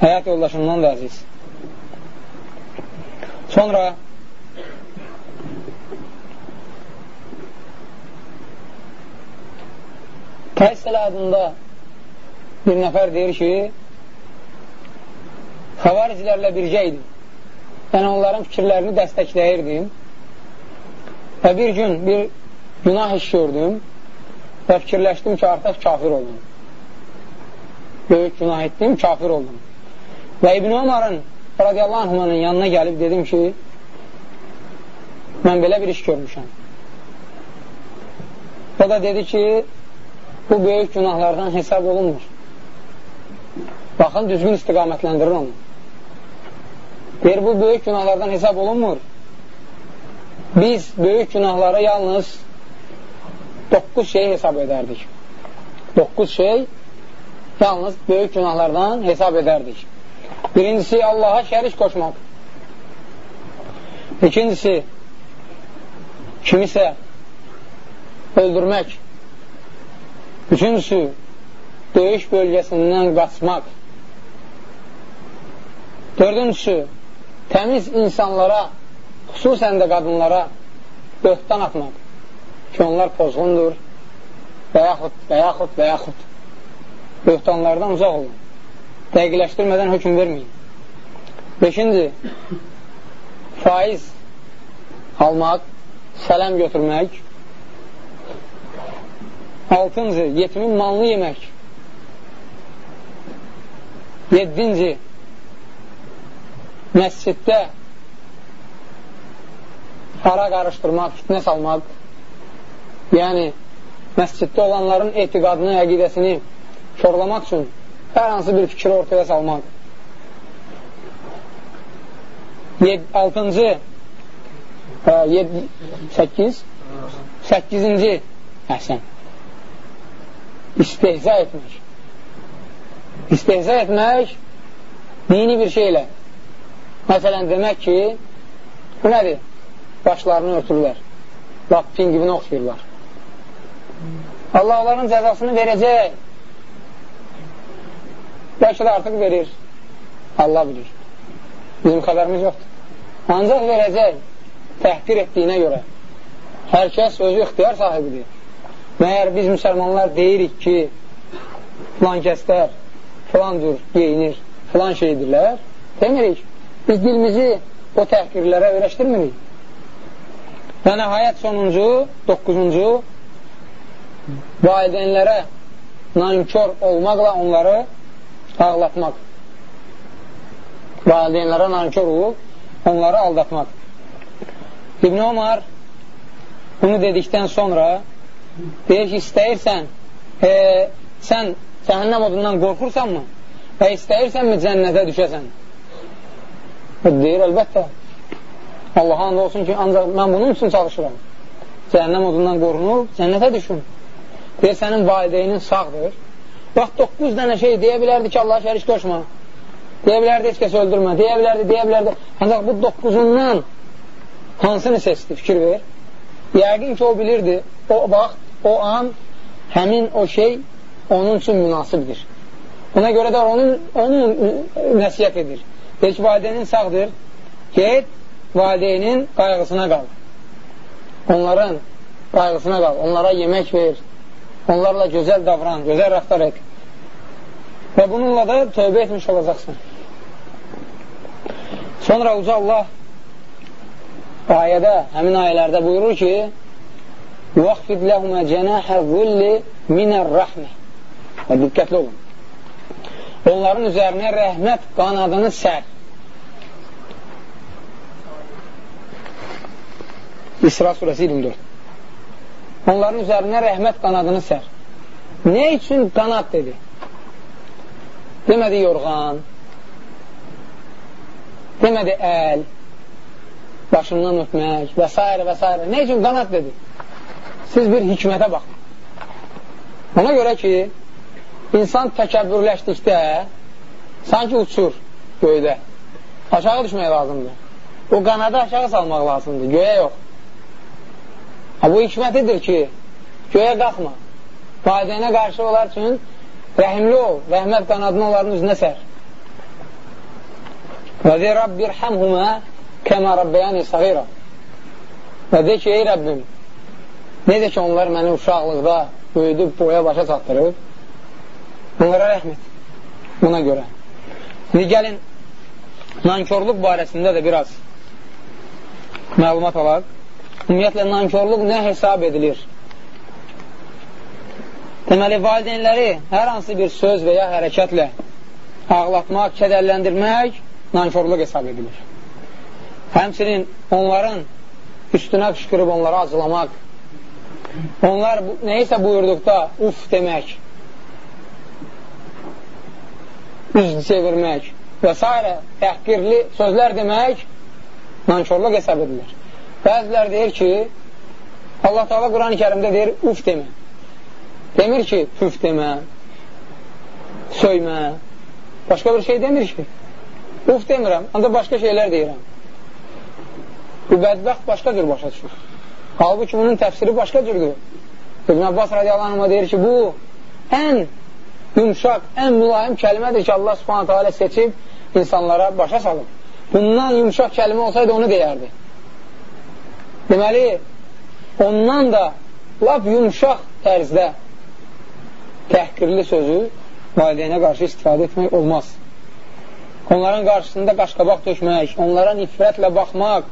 həyat yoldaşından da əziz. Sonra Kaysələ adında bir nəfər deyir ki, xavaricilərlə birgə idim. Yəni, onların fikirlərini dəstəkləyirdim və bir gün bir günah iş gördüm və fikirləşdim ki, artıq kafir oldum. Böyük günah etdim, kafir oldum. Və İbn Ömarın radiyallahu anhumanın yanına gəlib dedim ki, mən belə bir iş görmüşəm. O da dedi ki, bu böyük günahlardan hesab olunmur. Baxın, düzgün istiqamətləndirir onu. Deyir, bu böyük günahlardan hesab olunmur. Biz böyük günahları yalnız 9 şey hesab edərdik. 9 şey yalnız böyük günahlardan hesab edərdik. Birincisi, Allaha şərik qoşmaq. İkincisi, kimisə öldürmək, Üçüncüsü, döyüş bölgəsindən qaçmaq. Dördüncüsü, təmiz insanlara, xüsusən də qadınlara böhtan atmaq ki, onlar pozğundur və yaxud, və yaxud, və yaxud böhtanlardan uzaq olun. Dəqiqləşdirmədən hökum verməyin. Beşinci, faiz almaq, sələm götürmək. Altıncı, yetimin malını yemək. Yedinci, məsciddə para qarışdırmaq, fitnə salmaq, yəni məsciddə olanların etiqadını, əqidəsini korlamaq üçün hər hansı bir fikri ortaya salmaq. 6-cı 8 8-ci əhsən istehza etmək istehza etmək dini bir şeylə məsələn demək ki bu nədir? başlarını örtürlər lap pingivini oxşayırlar Allah onların cəzasını verəcək. Bəlkə də artıq verir. Allah bilir. Bizim xəbərimiz yoxdur. Ancaq verəcək təhqir etdiyinə görə. Hər kəs özü ixtiyar sahibidir. Məyər biz müsəlmanlar deyirik ki, filan kəslər filan cür geyinir, filan şeydirlər, demirik. Biz dilimizi o təhqirlərə öyrəşdirmirik. Və nəhayət sonuncu, doqquzuncu, valideynlərə nankör olmaqla onları ağlatmaq. Valideynlərə nankör olub, onları aldatmaq. İbn Omar bunu dedikdən sonra deyir ki, istəyirsən, e, sən cəhənnəm odundan qorxursanmı və istəyirsənmi cənnətə düşəsən? Deyir, əlbəttə. Allaha and olsun ki, ancaq mən bunun üçün çalışıram. Cəhənnəm odundan qorunub, cənnətə düşün. Deyir, sənin valideynin sağdır. Bax, 9 dənə şey deyə bilərdi ki, Allah şərik qoşma. Deyə bilərdi, heç kəs öldürmə. Deyə bilərdi, deyə bilərdi. Ancaq bu 9-undan hansını seçdi, fikir ver. Yəqin ki, o bilirdi. O vaxt, o an, həmin o şey onun üçün münasibdir. Buna görə də onun, onun nəsiyyət edir. Deyir ki, valideynin sağdır. Get, valideynin qayğısına qal. Onların qayğısına qal. Onlara yemək ver, onlarla gözəl davran, gözəl rəftar et. Və bununla da tövbə etmiş olacaqsan. Sonra Uca Allah ayədə, həmin ayələrdə buyurur ki, وَخْفِدْ لَهُمَا جَنَاحَ الظُّلِّ مِنَ الرَّحْمِ Və diqqətli olun. Onların üzərinə rəhmət qanadını sər. İsra surəsi 24 onların üzərinə rəhmət qanadını sər. Nə üçün qanad dedi? Demədi yorğan, demədi əl, başından öpmək və s. və s. Nə üçün qanad dedi? Siz bir hikmətə baxın. Ona görə ki, insan təkəbbürləşdikdə sanki uçur göydə. Aşağı düşmək lazımdır. O qanadı aşağı salmaq lazımdır, göyə yox. Ha, bu hikmətidir ki, göyə qalxma. Valideynə qarşı olar üçün rəhimli ol, rəhmət qanadını onların üzünə sər. Və de Rabbir həmhumə kəmə Rabbəyəni sağira. Və de ki, ey Rəbbim, necə ki, onlar məni uşaqlıqda böyüdüb, boya başa çatdırıb, onlara rəhmət. Buna görə. İndi gəlin, nankörlük barəsində də biraz məlumat alaq ümumiyyətlə nankörlük nə hesab edilir? Deməli, valideynləri hər hansı bir söz və ya hərəkətlə ağlatmaq, kədərləndirmək nankörlük hesab edilir. Həmçinin onların üstünə qışqırıb onları acılamaq, onlar nəyisə buyurduqda uf demək, üz çevirmək və s. təhqirli sözlər demək nankörlük hesab edilir. Bəzilər deyir ki, Allah Taala Quran-ı Kərimdə deyir, uf demə. Demir ki, püf demə, söymə, başqa bir şey demir ki. Uf demirəm, ancaq başqa şeylər deyirəm. Bu bədbəxt başqa cür başa düşür. Halbuki bunun təfsiri başqa cürdür. İbn Abbas radiyallahu deyir ki, bu ən yumşaq, ən mülayim kəlmədir ki, Allah subhanətə alə seçib insanlara başa salıb. Bundan yumşaq kəlmə olsaydı onu deyərdi. Deməli, ondan da lap yumşaq tərzdə təhqirli sözü valideynə qarşı istifadə etmək olmaz. Onların qarşısında qaşqabaq dökmək, onlara nifrətlə baxmaq,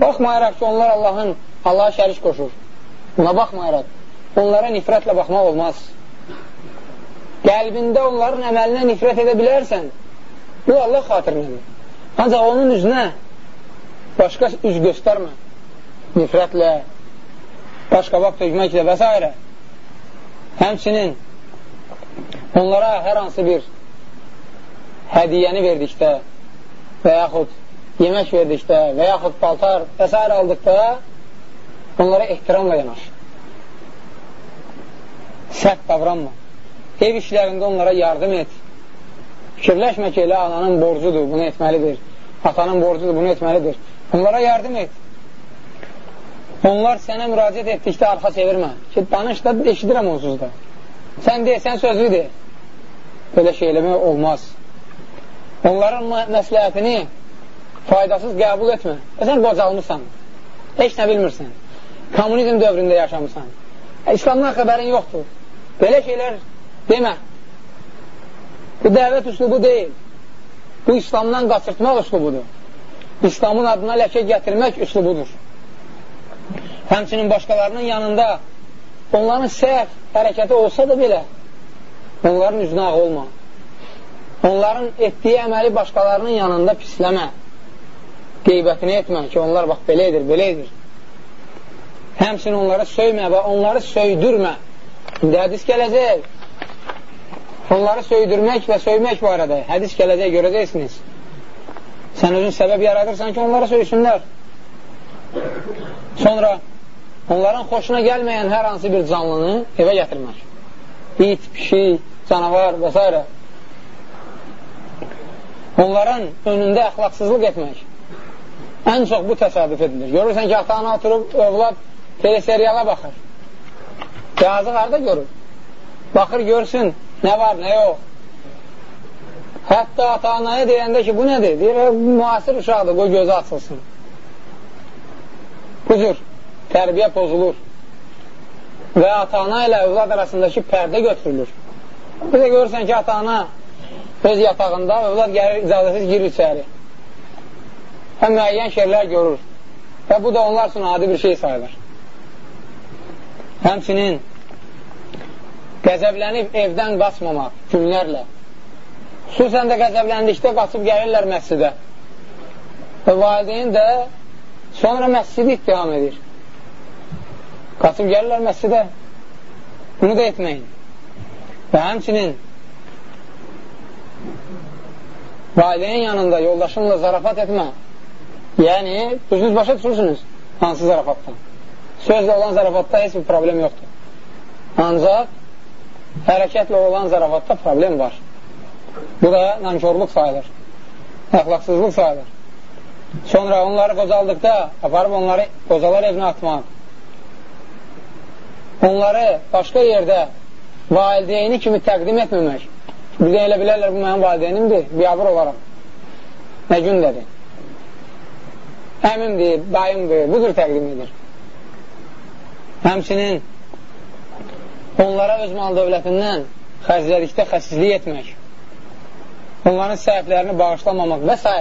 baxmayaraq ki, onlar Allahın, Allaha şərik qoşur. Buna baxmayaraq, onlara nifrətlə baxmaq olmaz. Qəlbində onların əməlinə nifrət edə bilərsən, bu Allah xatirinədir. Ancaq onun üzünə başqa üz göstərmə. Nifrətlə, qaşqabaq dökməklə və s. Həmçinin onlara hər hansı bir hədiyyəni verdikdə və yaxud yemək verdikdə və yaxud paltar və s. aldıqda onlara ehtiramla yanaş. Sərt davranma. Ev işlərində onlara yardım et. Fikirləşmə ki, elə ananın borcudur, bunu etməlidir. Atanın borcudur, bunu etməlidir. Onlara yardım et. Onlar sənə müraciət etdikdə arxa çevirmə. Ki, danış da, eşidirəm onsuz da. Sən de, sən sözlü de. Belə şey eləmək olmaz. Onların məsləhətini faydasız qəbul etmə. Və sən qocalmışsan. Heç nə bilmirsən. Kommunizm dövründə yaşamısan. İslamdan xəbərin yoxdur. Belə şeylər demə. Bu dəvət üslubu deyil. Bu İslamdan qaçırtmaq üslubudur. İslamın adına ləkə gətirmək üslubudur. Həmçinin başqalarının yanında onların səhv hərəkəti olsa da belə onların üzünə ağ olma. Onların etdiyi əməli başqalarının yanında pisləmə. Qeybətini etmə ki, onlar bax, belə edir, belə edir. Həmçinin onları söymə və onları söydürmə. İndi hədis gələcək. Onları söydürmək və söymək barədə hədis gələcək, görəcəksiniz. Sən özün səbəb yaradırsan ki, onlara söysünlər. Sonra onların xoşuna gəlməyən hər hansı bir canlını evə gətirmək. İt, pişik, canavar və s. Onların önündə əxlaqsızlıq etmək. Ən çox bu təsadüf edilir. Görürsən ki, ata-ana oturub, övlad teleseriala baxır. Yazıq harada görür? Baxır, görsün, nə var, nə yox. Hətta ata-anaya deyəndə ki, bu nədir? Deyir, müasir uşaqdır, qoy gözü açılsın. Bu cür tərbiyə pozulur və ata-ana ilə övlad arasındakı pərdə götürülür. Bir də görürsən ki, ata-ana öz yatağında, övlad gəlir, icazəsiz girir içəri və müəyyən şeylər görür və bu da onlar üçün adi bir şey sayılır. Həmçinin qəzəblənib evdən qaçmamaq günlərlə. Xüsusən də qəzəbləndikdə qaçıb gəlirlər məscidə. Və valideyn də sonra məscidi ittiham edir. Qaçıb gəlirlər məscidə. Bunu da etməyin. Və həmçinin valideyn yanında yoldaşınla zarafat etmə. Yəni, özünüz başa düşürsünüz hansı zarafatdan. Sözlə olan zarafatda heç bir problem yoxdur. Ancaq hərəkətlə olan zarafatda problem var. Bu da nankorluq sayılır. Əxlaqsızlıq sayılır. Sonra onları qocaldıqda aparıb onları qocalar evinə atmaq. Onları başqa yerdə valideyni kimi təqdim etməmək. Bir də elə bilərlər, bu mənim valideynimdir, biyabır olaram. Nə gündədir? Əmimdir, dayımdır, budur təqdim edir. Həmçinin onlara öz mal dövlətindən xərclədikdə xəsizlik etmək, onların səhvlərini bağışlamamaq və s.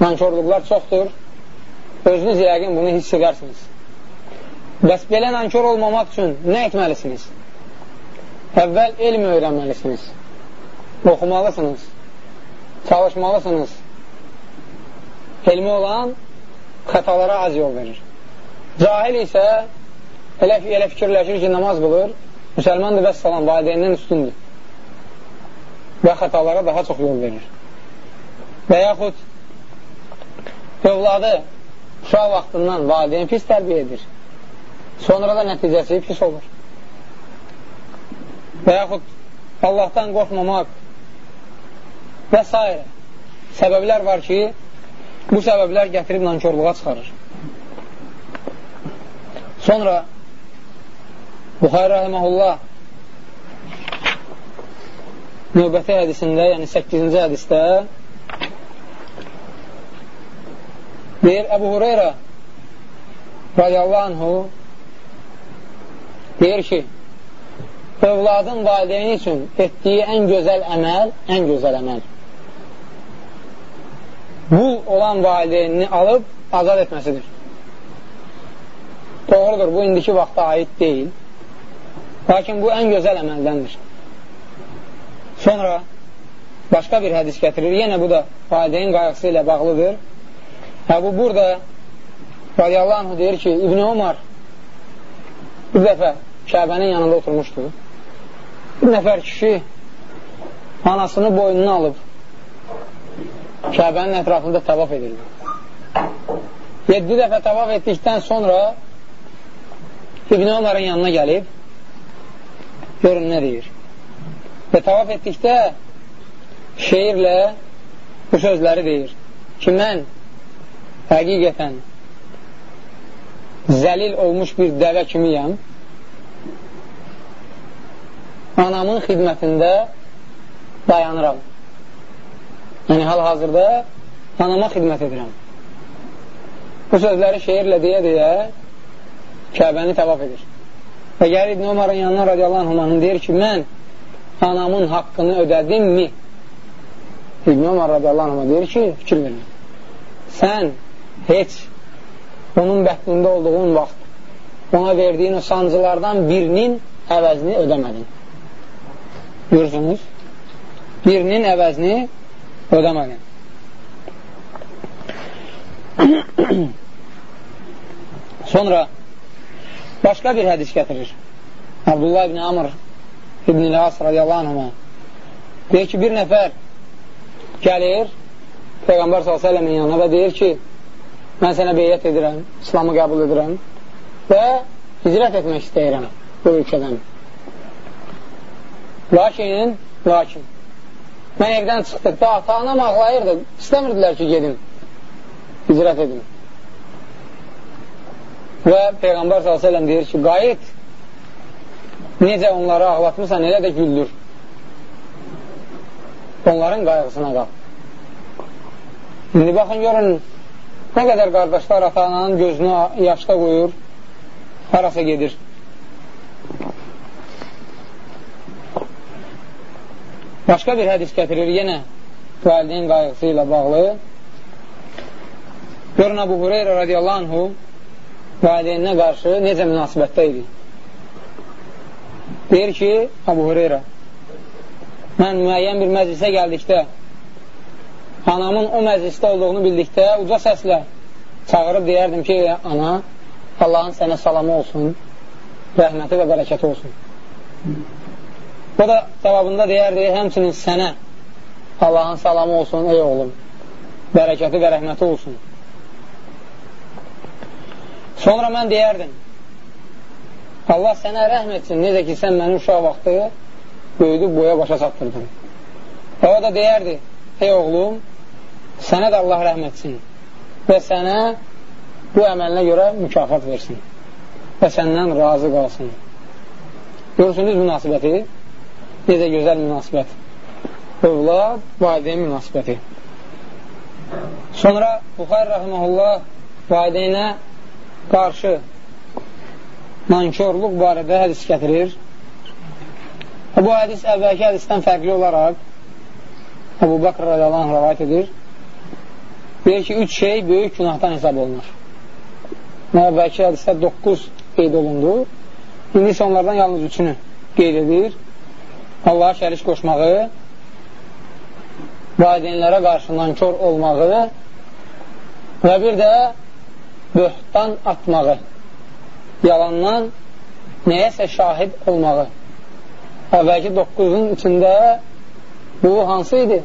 Nankorluqlar çoxdur. Özünüz yəqin bunu hiss edərsiniz. Bəs belə nankor olmamaq üçün nə etməlisiniz? Əvvəl elm öyrənməlisiniz. Oxumalısınız. Çalışmalısınız. Elmi olan xətalara az yol verir. Cahil isə elə, elə fikirləşir ki, namaz qılır, müsəlmandır və salam, valideyndən üstündür və xətalara daha çox yol verir. Və yaxud övladı uşaq vaxtından valideyn pis tərbiyə edir. Sonra da nəticəsi pis olur. Və yaxud Allahdan qorxmamaq və s. səbəblər var ki, bu səbəblər gətirib nankorluğa çıxarır. Sonra Buxarə rəhməhullah növbəti hədisində, yəni 8-ci hədisdə deyir Əbu Hureyra radiyallahu anhu deyir ki övladın valideyni üçün etdiyi ən gözəl əməl, ən gözəl əməl bu olan valideynini alıb azad etməsidir. Doğrudur, bu indiki vaxta aid deyil. Lakin bu ən gözəl əməldəndir. Sonra başqa bir hədis gətirir. Yenə bu da valideyn qayğısı ilə bağlıdır. Hə, bu burada radiyallahu anh deyir ki, İbn Umar bir dəfə Kəbənin yanında oturmuşdu. Bir nəfər kişi anasını boynuna alıb Kəbənin ətrafında tavaf edirdi. 7 dəfə tavaf etdikdən sonra İbn Ömərin yanına gəlib görün nə deyir. Və tavaf etdikdə şeirlə bu sözləri deyir ki, mən həqiqətən zəlil olmuş bir dəvə kimiyəm anamın xidmətində dayanıram. Yəni, hal-hazırda anama xidmət edirəm. Bu sözləri şeirlə deyə-deyə Kəbəni təvaf edir. Və gəlir İbn Ömərın yanına radiyallahu anhumanın deyir ki, mən anamın haqqını ödədim mi? İbn Ömər radiyallahu anhuma deyir ki, fikir verin. Sən heç onun bətnində olduğun vaxt ona verdiyin o sancılardan birinin əvəzini ödəmədin. Görürsünüz? Birinin əvəzini ödəmədin. Sonra başqa bir hədis gətirir. Abdullah ibn Amr ibn İlas radiyallahu anhuma deyir ki, bir nəfər gəlir Peyğəmbər s.ə.v-in yanına və deyir ki, mən sənə beyyət edirəm, İslamı qəbul edirəm və hicrət etmək istəyirəm bu ölkədən. Lakin, lakin, mən evdən çıxdıqda ata-anam ağlayırdı, istəmirdilər ki, gedim, hicrət edim. Və Peyğəmbər s.ə.v deyir ki, qayıt, necə onları ağlatmısan, elə də güldür. Onların qayğısına qal. İndi baxın, görün, nə qədər qardaşlar ata-ananın gözünü yaşda qoyur, harasa gedir. Başqa bir hədis gətirir yenə valideyn qayğısı ilə bağlı. Görün, Abu Hureyra radiyallahu anhu valideyninə qarşı necə münasibətdə idi. Deyir ki, Abu Hureyra, mən müəyyən bir məclisə gəldikdə, anamın o məclisdə olduğunu bildikdə, uca səslə çağırıb deyərdim ki, ana, Allahın sənə salamı olsun, rəhməti və bərəkəti olsun. O da cavabında deyərdi, həmçinin sənə Allahın salamı olsun, ey oğlum, bərəkəti və rəhməti olsun. Sonra mən deyərdim, Allah sənə rəhm etsin, necə ki, sən mənim uşaq vaxtı böyüdüb boya başa çatdırdın. Və o da deyərdi, ey oğlum, sənə də Allah rəhm etsin və sənə bu əməlinə görə mükafat versin və səndən razı qalsın. Görürsünüz münasibəti? Necə gözəl münasibət. Övlad, valideyn münasibəti. Sonra Buxar rəhməhullah valideynə qarşı nankörluq barədə hədis gətirir. Bu hədis əvvəlki hədisdən fərqli olaraq Əbu Bakr radiyallahu anh rəvayət edir. Deyir ki, üç şey böyük günahdan hesab olunur. Əvvəlki hədisdə 9 qeyd olundu. İndi isə onlardan yalnız üçünü qeyd edir. Allaha şərik qoşmağı, valideynlərə qarşı nankör olmağı və bir də böhtan atmağı, yalandan nəyəsə şahid olmağı. Əvvəlki 9-un içində bu hansı idi?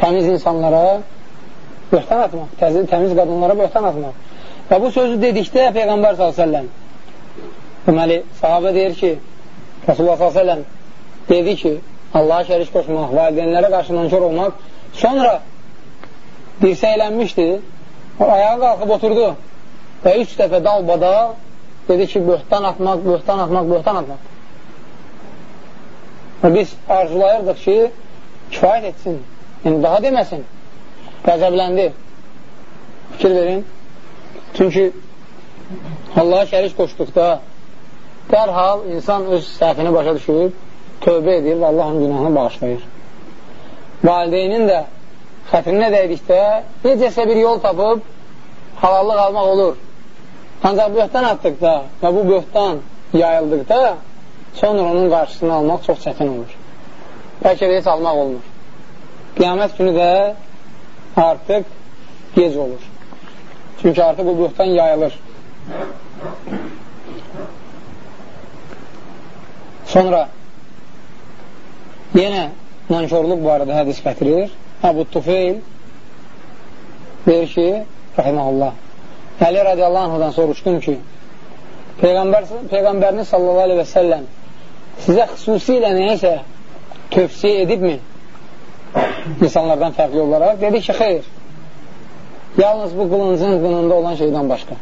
Təmiz insanlara böhtan atmaq, təmiz qadınlara böhtan atmaq. Və bu sözü dedikdə Peyğəmbər s.ə.v deməli, sahabə deyir ki, Rasulullah s.ə.v dedi ki, Allaha şərik qoşmaq, valideynlərə qarşı nankör olmaq, sonra dirsəylənmişdi, ayağa qalxıb oturdu və üç dəfə dalbada dedi ki, böhtan atmaq, böhtan atmaq, böhtan atmaq. Və biz arzulayırdıq ki, kifayət etsin, yəni daha deməsin, qəzəbləndi. Fikir verin. Çünki Allaha şərik qoşduqda dərhal insan öz səhvini başa düşür, tövbə edir və Allah onun günahını bağışlayır. Valideynin də xətrinə dəydikdə necəsə bir yol tapıb halallıq almaq olur. Ancaq böhtan atdıqda və bu böhtan yayıldıqda sonra onun qarşısını almaq çox çətin olur. Bəlkə də heç almaq olmur. Qiyamət günü də artıq gec olur. Çünki artıq bu böhtan yayılır. Sonra yenə nankörlük barədə hədis gətirir. Əbu Tufeyl deyir ki, rahiməhullah, Əli radiyallahu anhudan soruşdum ki, Peyğəmbər, Peyğəmbəriniz sallallahu aleyhi və səlləm sizə xüsusilə nəyəsə tövsiyə edibmi? İnsanlardan fərqli olaraq. Dedi ki, xeyr. Yalnız bu qılıncın qınında olan şeydən başqa.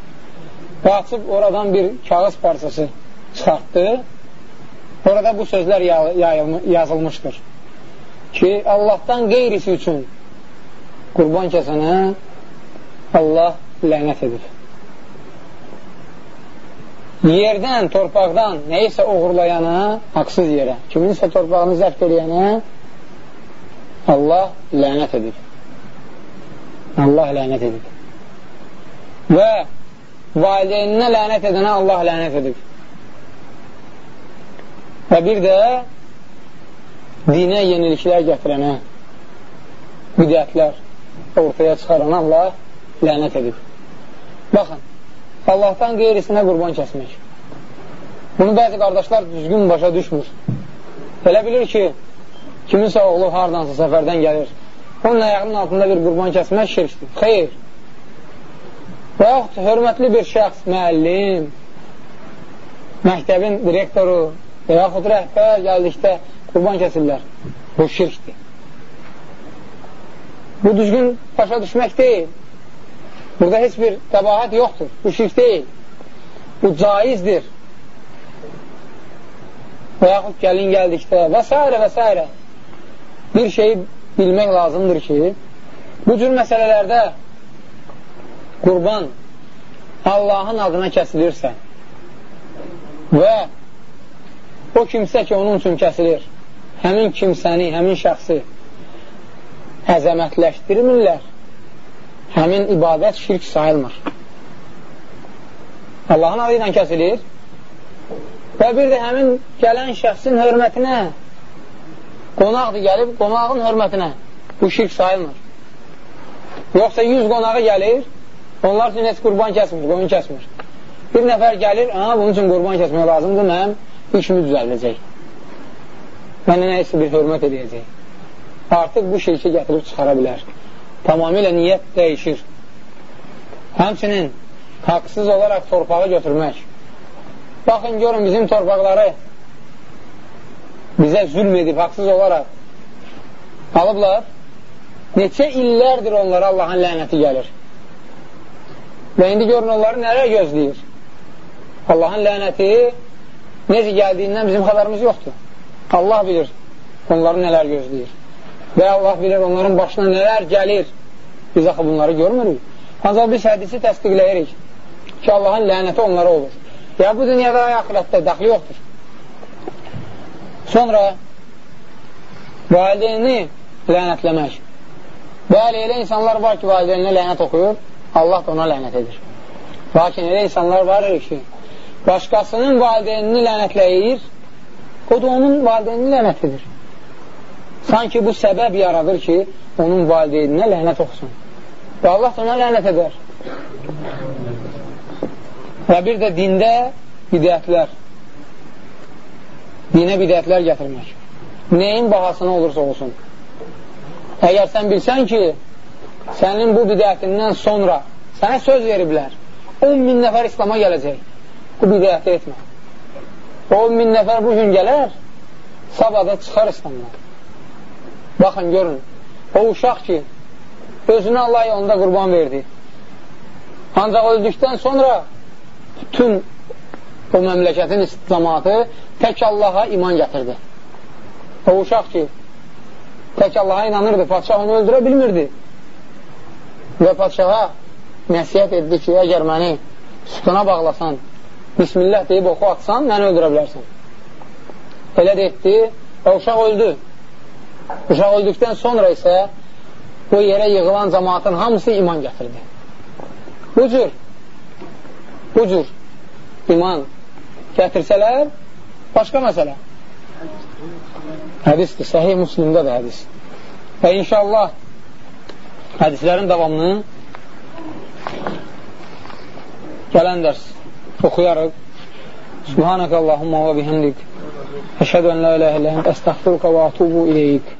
Və açıb oradan bir kağız parçası çıxartdı. Orada bu sözlər yazılmışdır. Ki, Allahdan qeyrisi üçün qurban kəsənə Allah lənət edib yerdən, torpaqdan nəyisə uğurlayana, haqsız yerə, kiminsə torpağını zəbt eləyənə Allah lənət edib. Allah lənət edib. Və valideyninə lənət edənə Allah lənət edib. Və bir də dinə yeniliklər gətirənə, bidətlər ortaya çıxarana Allah lənət edib. Baxın, Allahdan qeyrisinə qurban kəsmək. Bunu bəzi qardaşlar düzgün başa düşmür. Elə bilir ki, kiminsə oğlu hardansa səfərdən gəlir. Onun ayağının altında bir qurban kəsmək şirkdir. Xeyr. Və yaxud hörmətli bir şəxs, müəllim, məktəbin direktoru və yaxud rəhbər gəldikdə qurban kəsirlər. Bu şirkdir. Bu düzgün başa düşmək deyil. Burada heç bir qəbahət yoxdur. Bu şirk deyil. Bu caizdir. Və yaxud gəlin gəldikdə və s. və s. Bir şeyi bilmək lazımdır ki, bu cür məsələlərdə qurban Allahın adına kəsilirsə və o kimsə ki, onun üçün kəsilir, həmin kimsəni, həmin şəxsi əzəmətləşdirmirlər həmin ibadət şirk sayılmır. Allahın adı ilə kəsilir və bir də həmin gələn şəxsin hörmətinə qonaqdır gəlib, qonağın hörmətinə bu şirk sayılmır. Yoxsa 100 qonağı gəlir, onlar üçün heç qurban kəsmir, qoyun kəsmir. Bir nəfər gəlir, aha, bunun üçün qurban kəsmək lazımdır, mənim işimi düzəldəcək. Mənə nə isə bir hörmət edəcək. Artıq bu şirki gətirib çıxara bilər tamamilə niyyət dəyişir. Həmçinin haqsız olaraq torpağı götürmək. Baxın, görün bizim torpaqları bizə zülm edib, haqsız olaraq alıblar. Neçə illərdir onlara Allahın lənəti gəlir. Və indi görün, onları nələr gözləyir? Allahın lənəti necə gəldiyindən bizim xəbərimiz yoxdur. Allah bilir onları nələr gözləyir. Və Allah bilir onların başına nələr gəlir. Biz axı bunları görmürük. Ancaq biz hədisi təsdiqləyirik ki, Allahın lənəti onlara olur. Ya bu dünyada ya axirətdə dəxli yoxdur. Sonra valideyni lənətləmək. Bəli, elə insanlar var ki, valideyninə lənət oxuyur, Allah da ona lənət edir. Lakin elə insanlar var ki, başqasının valideynini lənətləyir, o da onun valideynini lənət edir. Sanki bu səbəb yaradır ki, onun valideyninə lənət oxusun. Və Allah ona lənət edər. Və bir də dində bidətlər. Dinə bidətlər gətirmək. Neyin bahasına olursa olsun. Əgər sən bilsən ki, sənin bu bidətindən sonra sənə söz veriblər, 10 min nəfər İslama gələcək. Bu bidəti etmə. 10 min nəfər bu gün gələr, sabada çıxar İslamdan. Baxın, görün, o uşaq ki, özünü Allah yolunda qurban verdi. Ancaq öldükdən sonra bütün o məmləkətin cəmatı tək Allaha iman gətirdi. O uşaq ki, tək Allaha inanırdı, patşah onu öldürə bilmirdi. Və patşaha nəsiyyət etdi ki, əgər məni sütuna bağlasan, Bismillah deyib oxu atsan, məni öldürə bilərsən. Elə də etdi və uşaq öldü. Uşaq öldükdən sonra isə bu yerə yığılan cəmaatın hamısı iman gətirdi. Bu cür, bu cür iman gətirsələr, başqa məsələ. Hədisdir, səhih muslimdə də hədis. Və inşallah hədislərin davamını gələn dərs oxuyarıq. Subhanək Allahumma və bihəmdik. Əşhədu ən la iləhə ilə əstəxfiruka və atubu iləyik.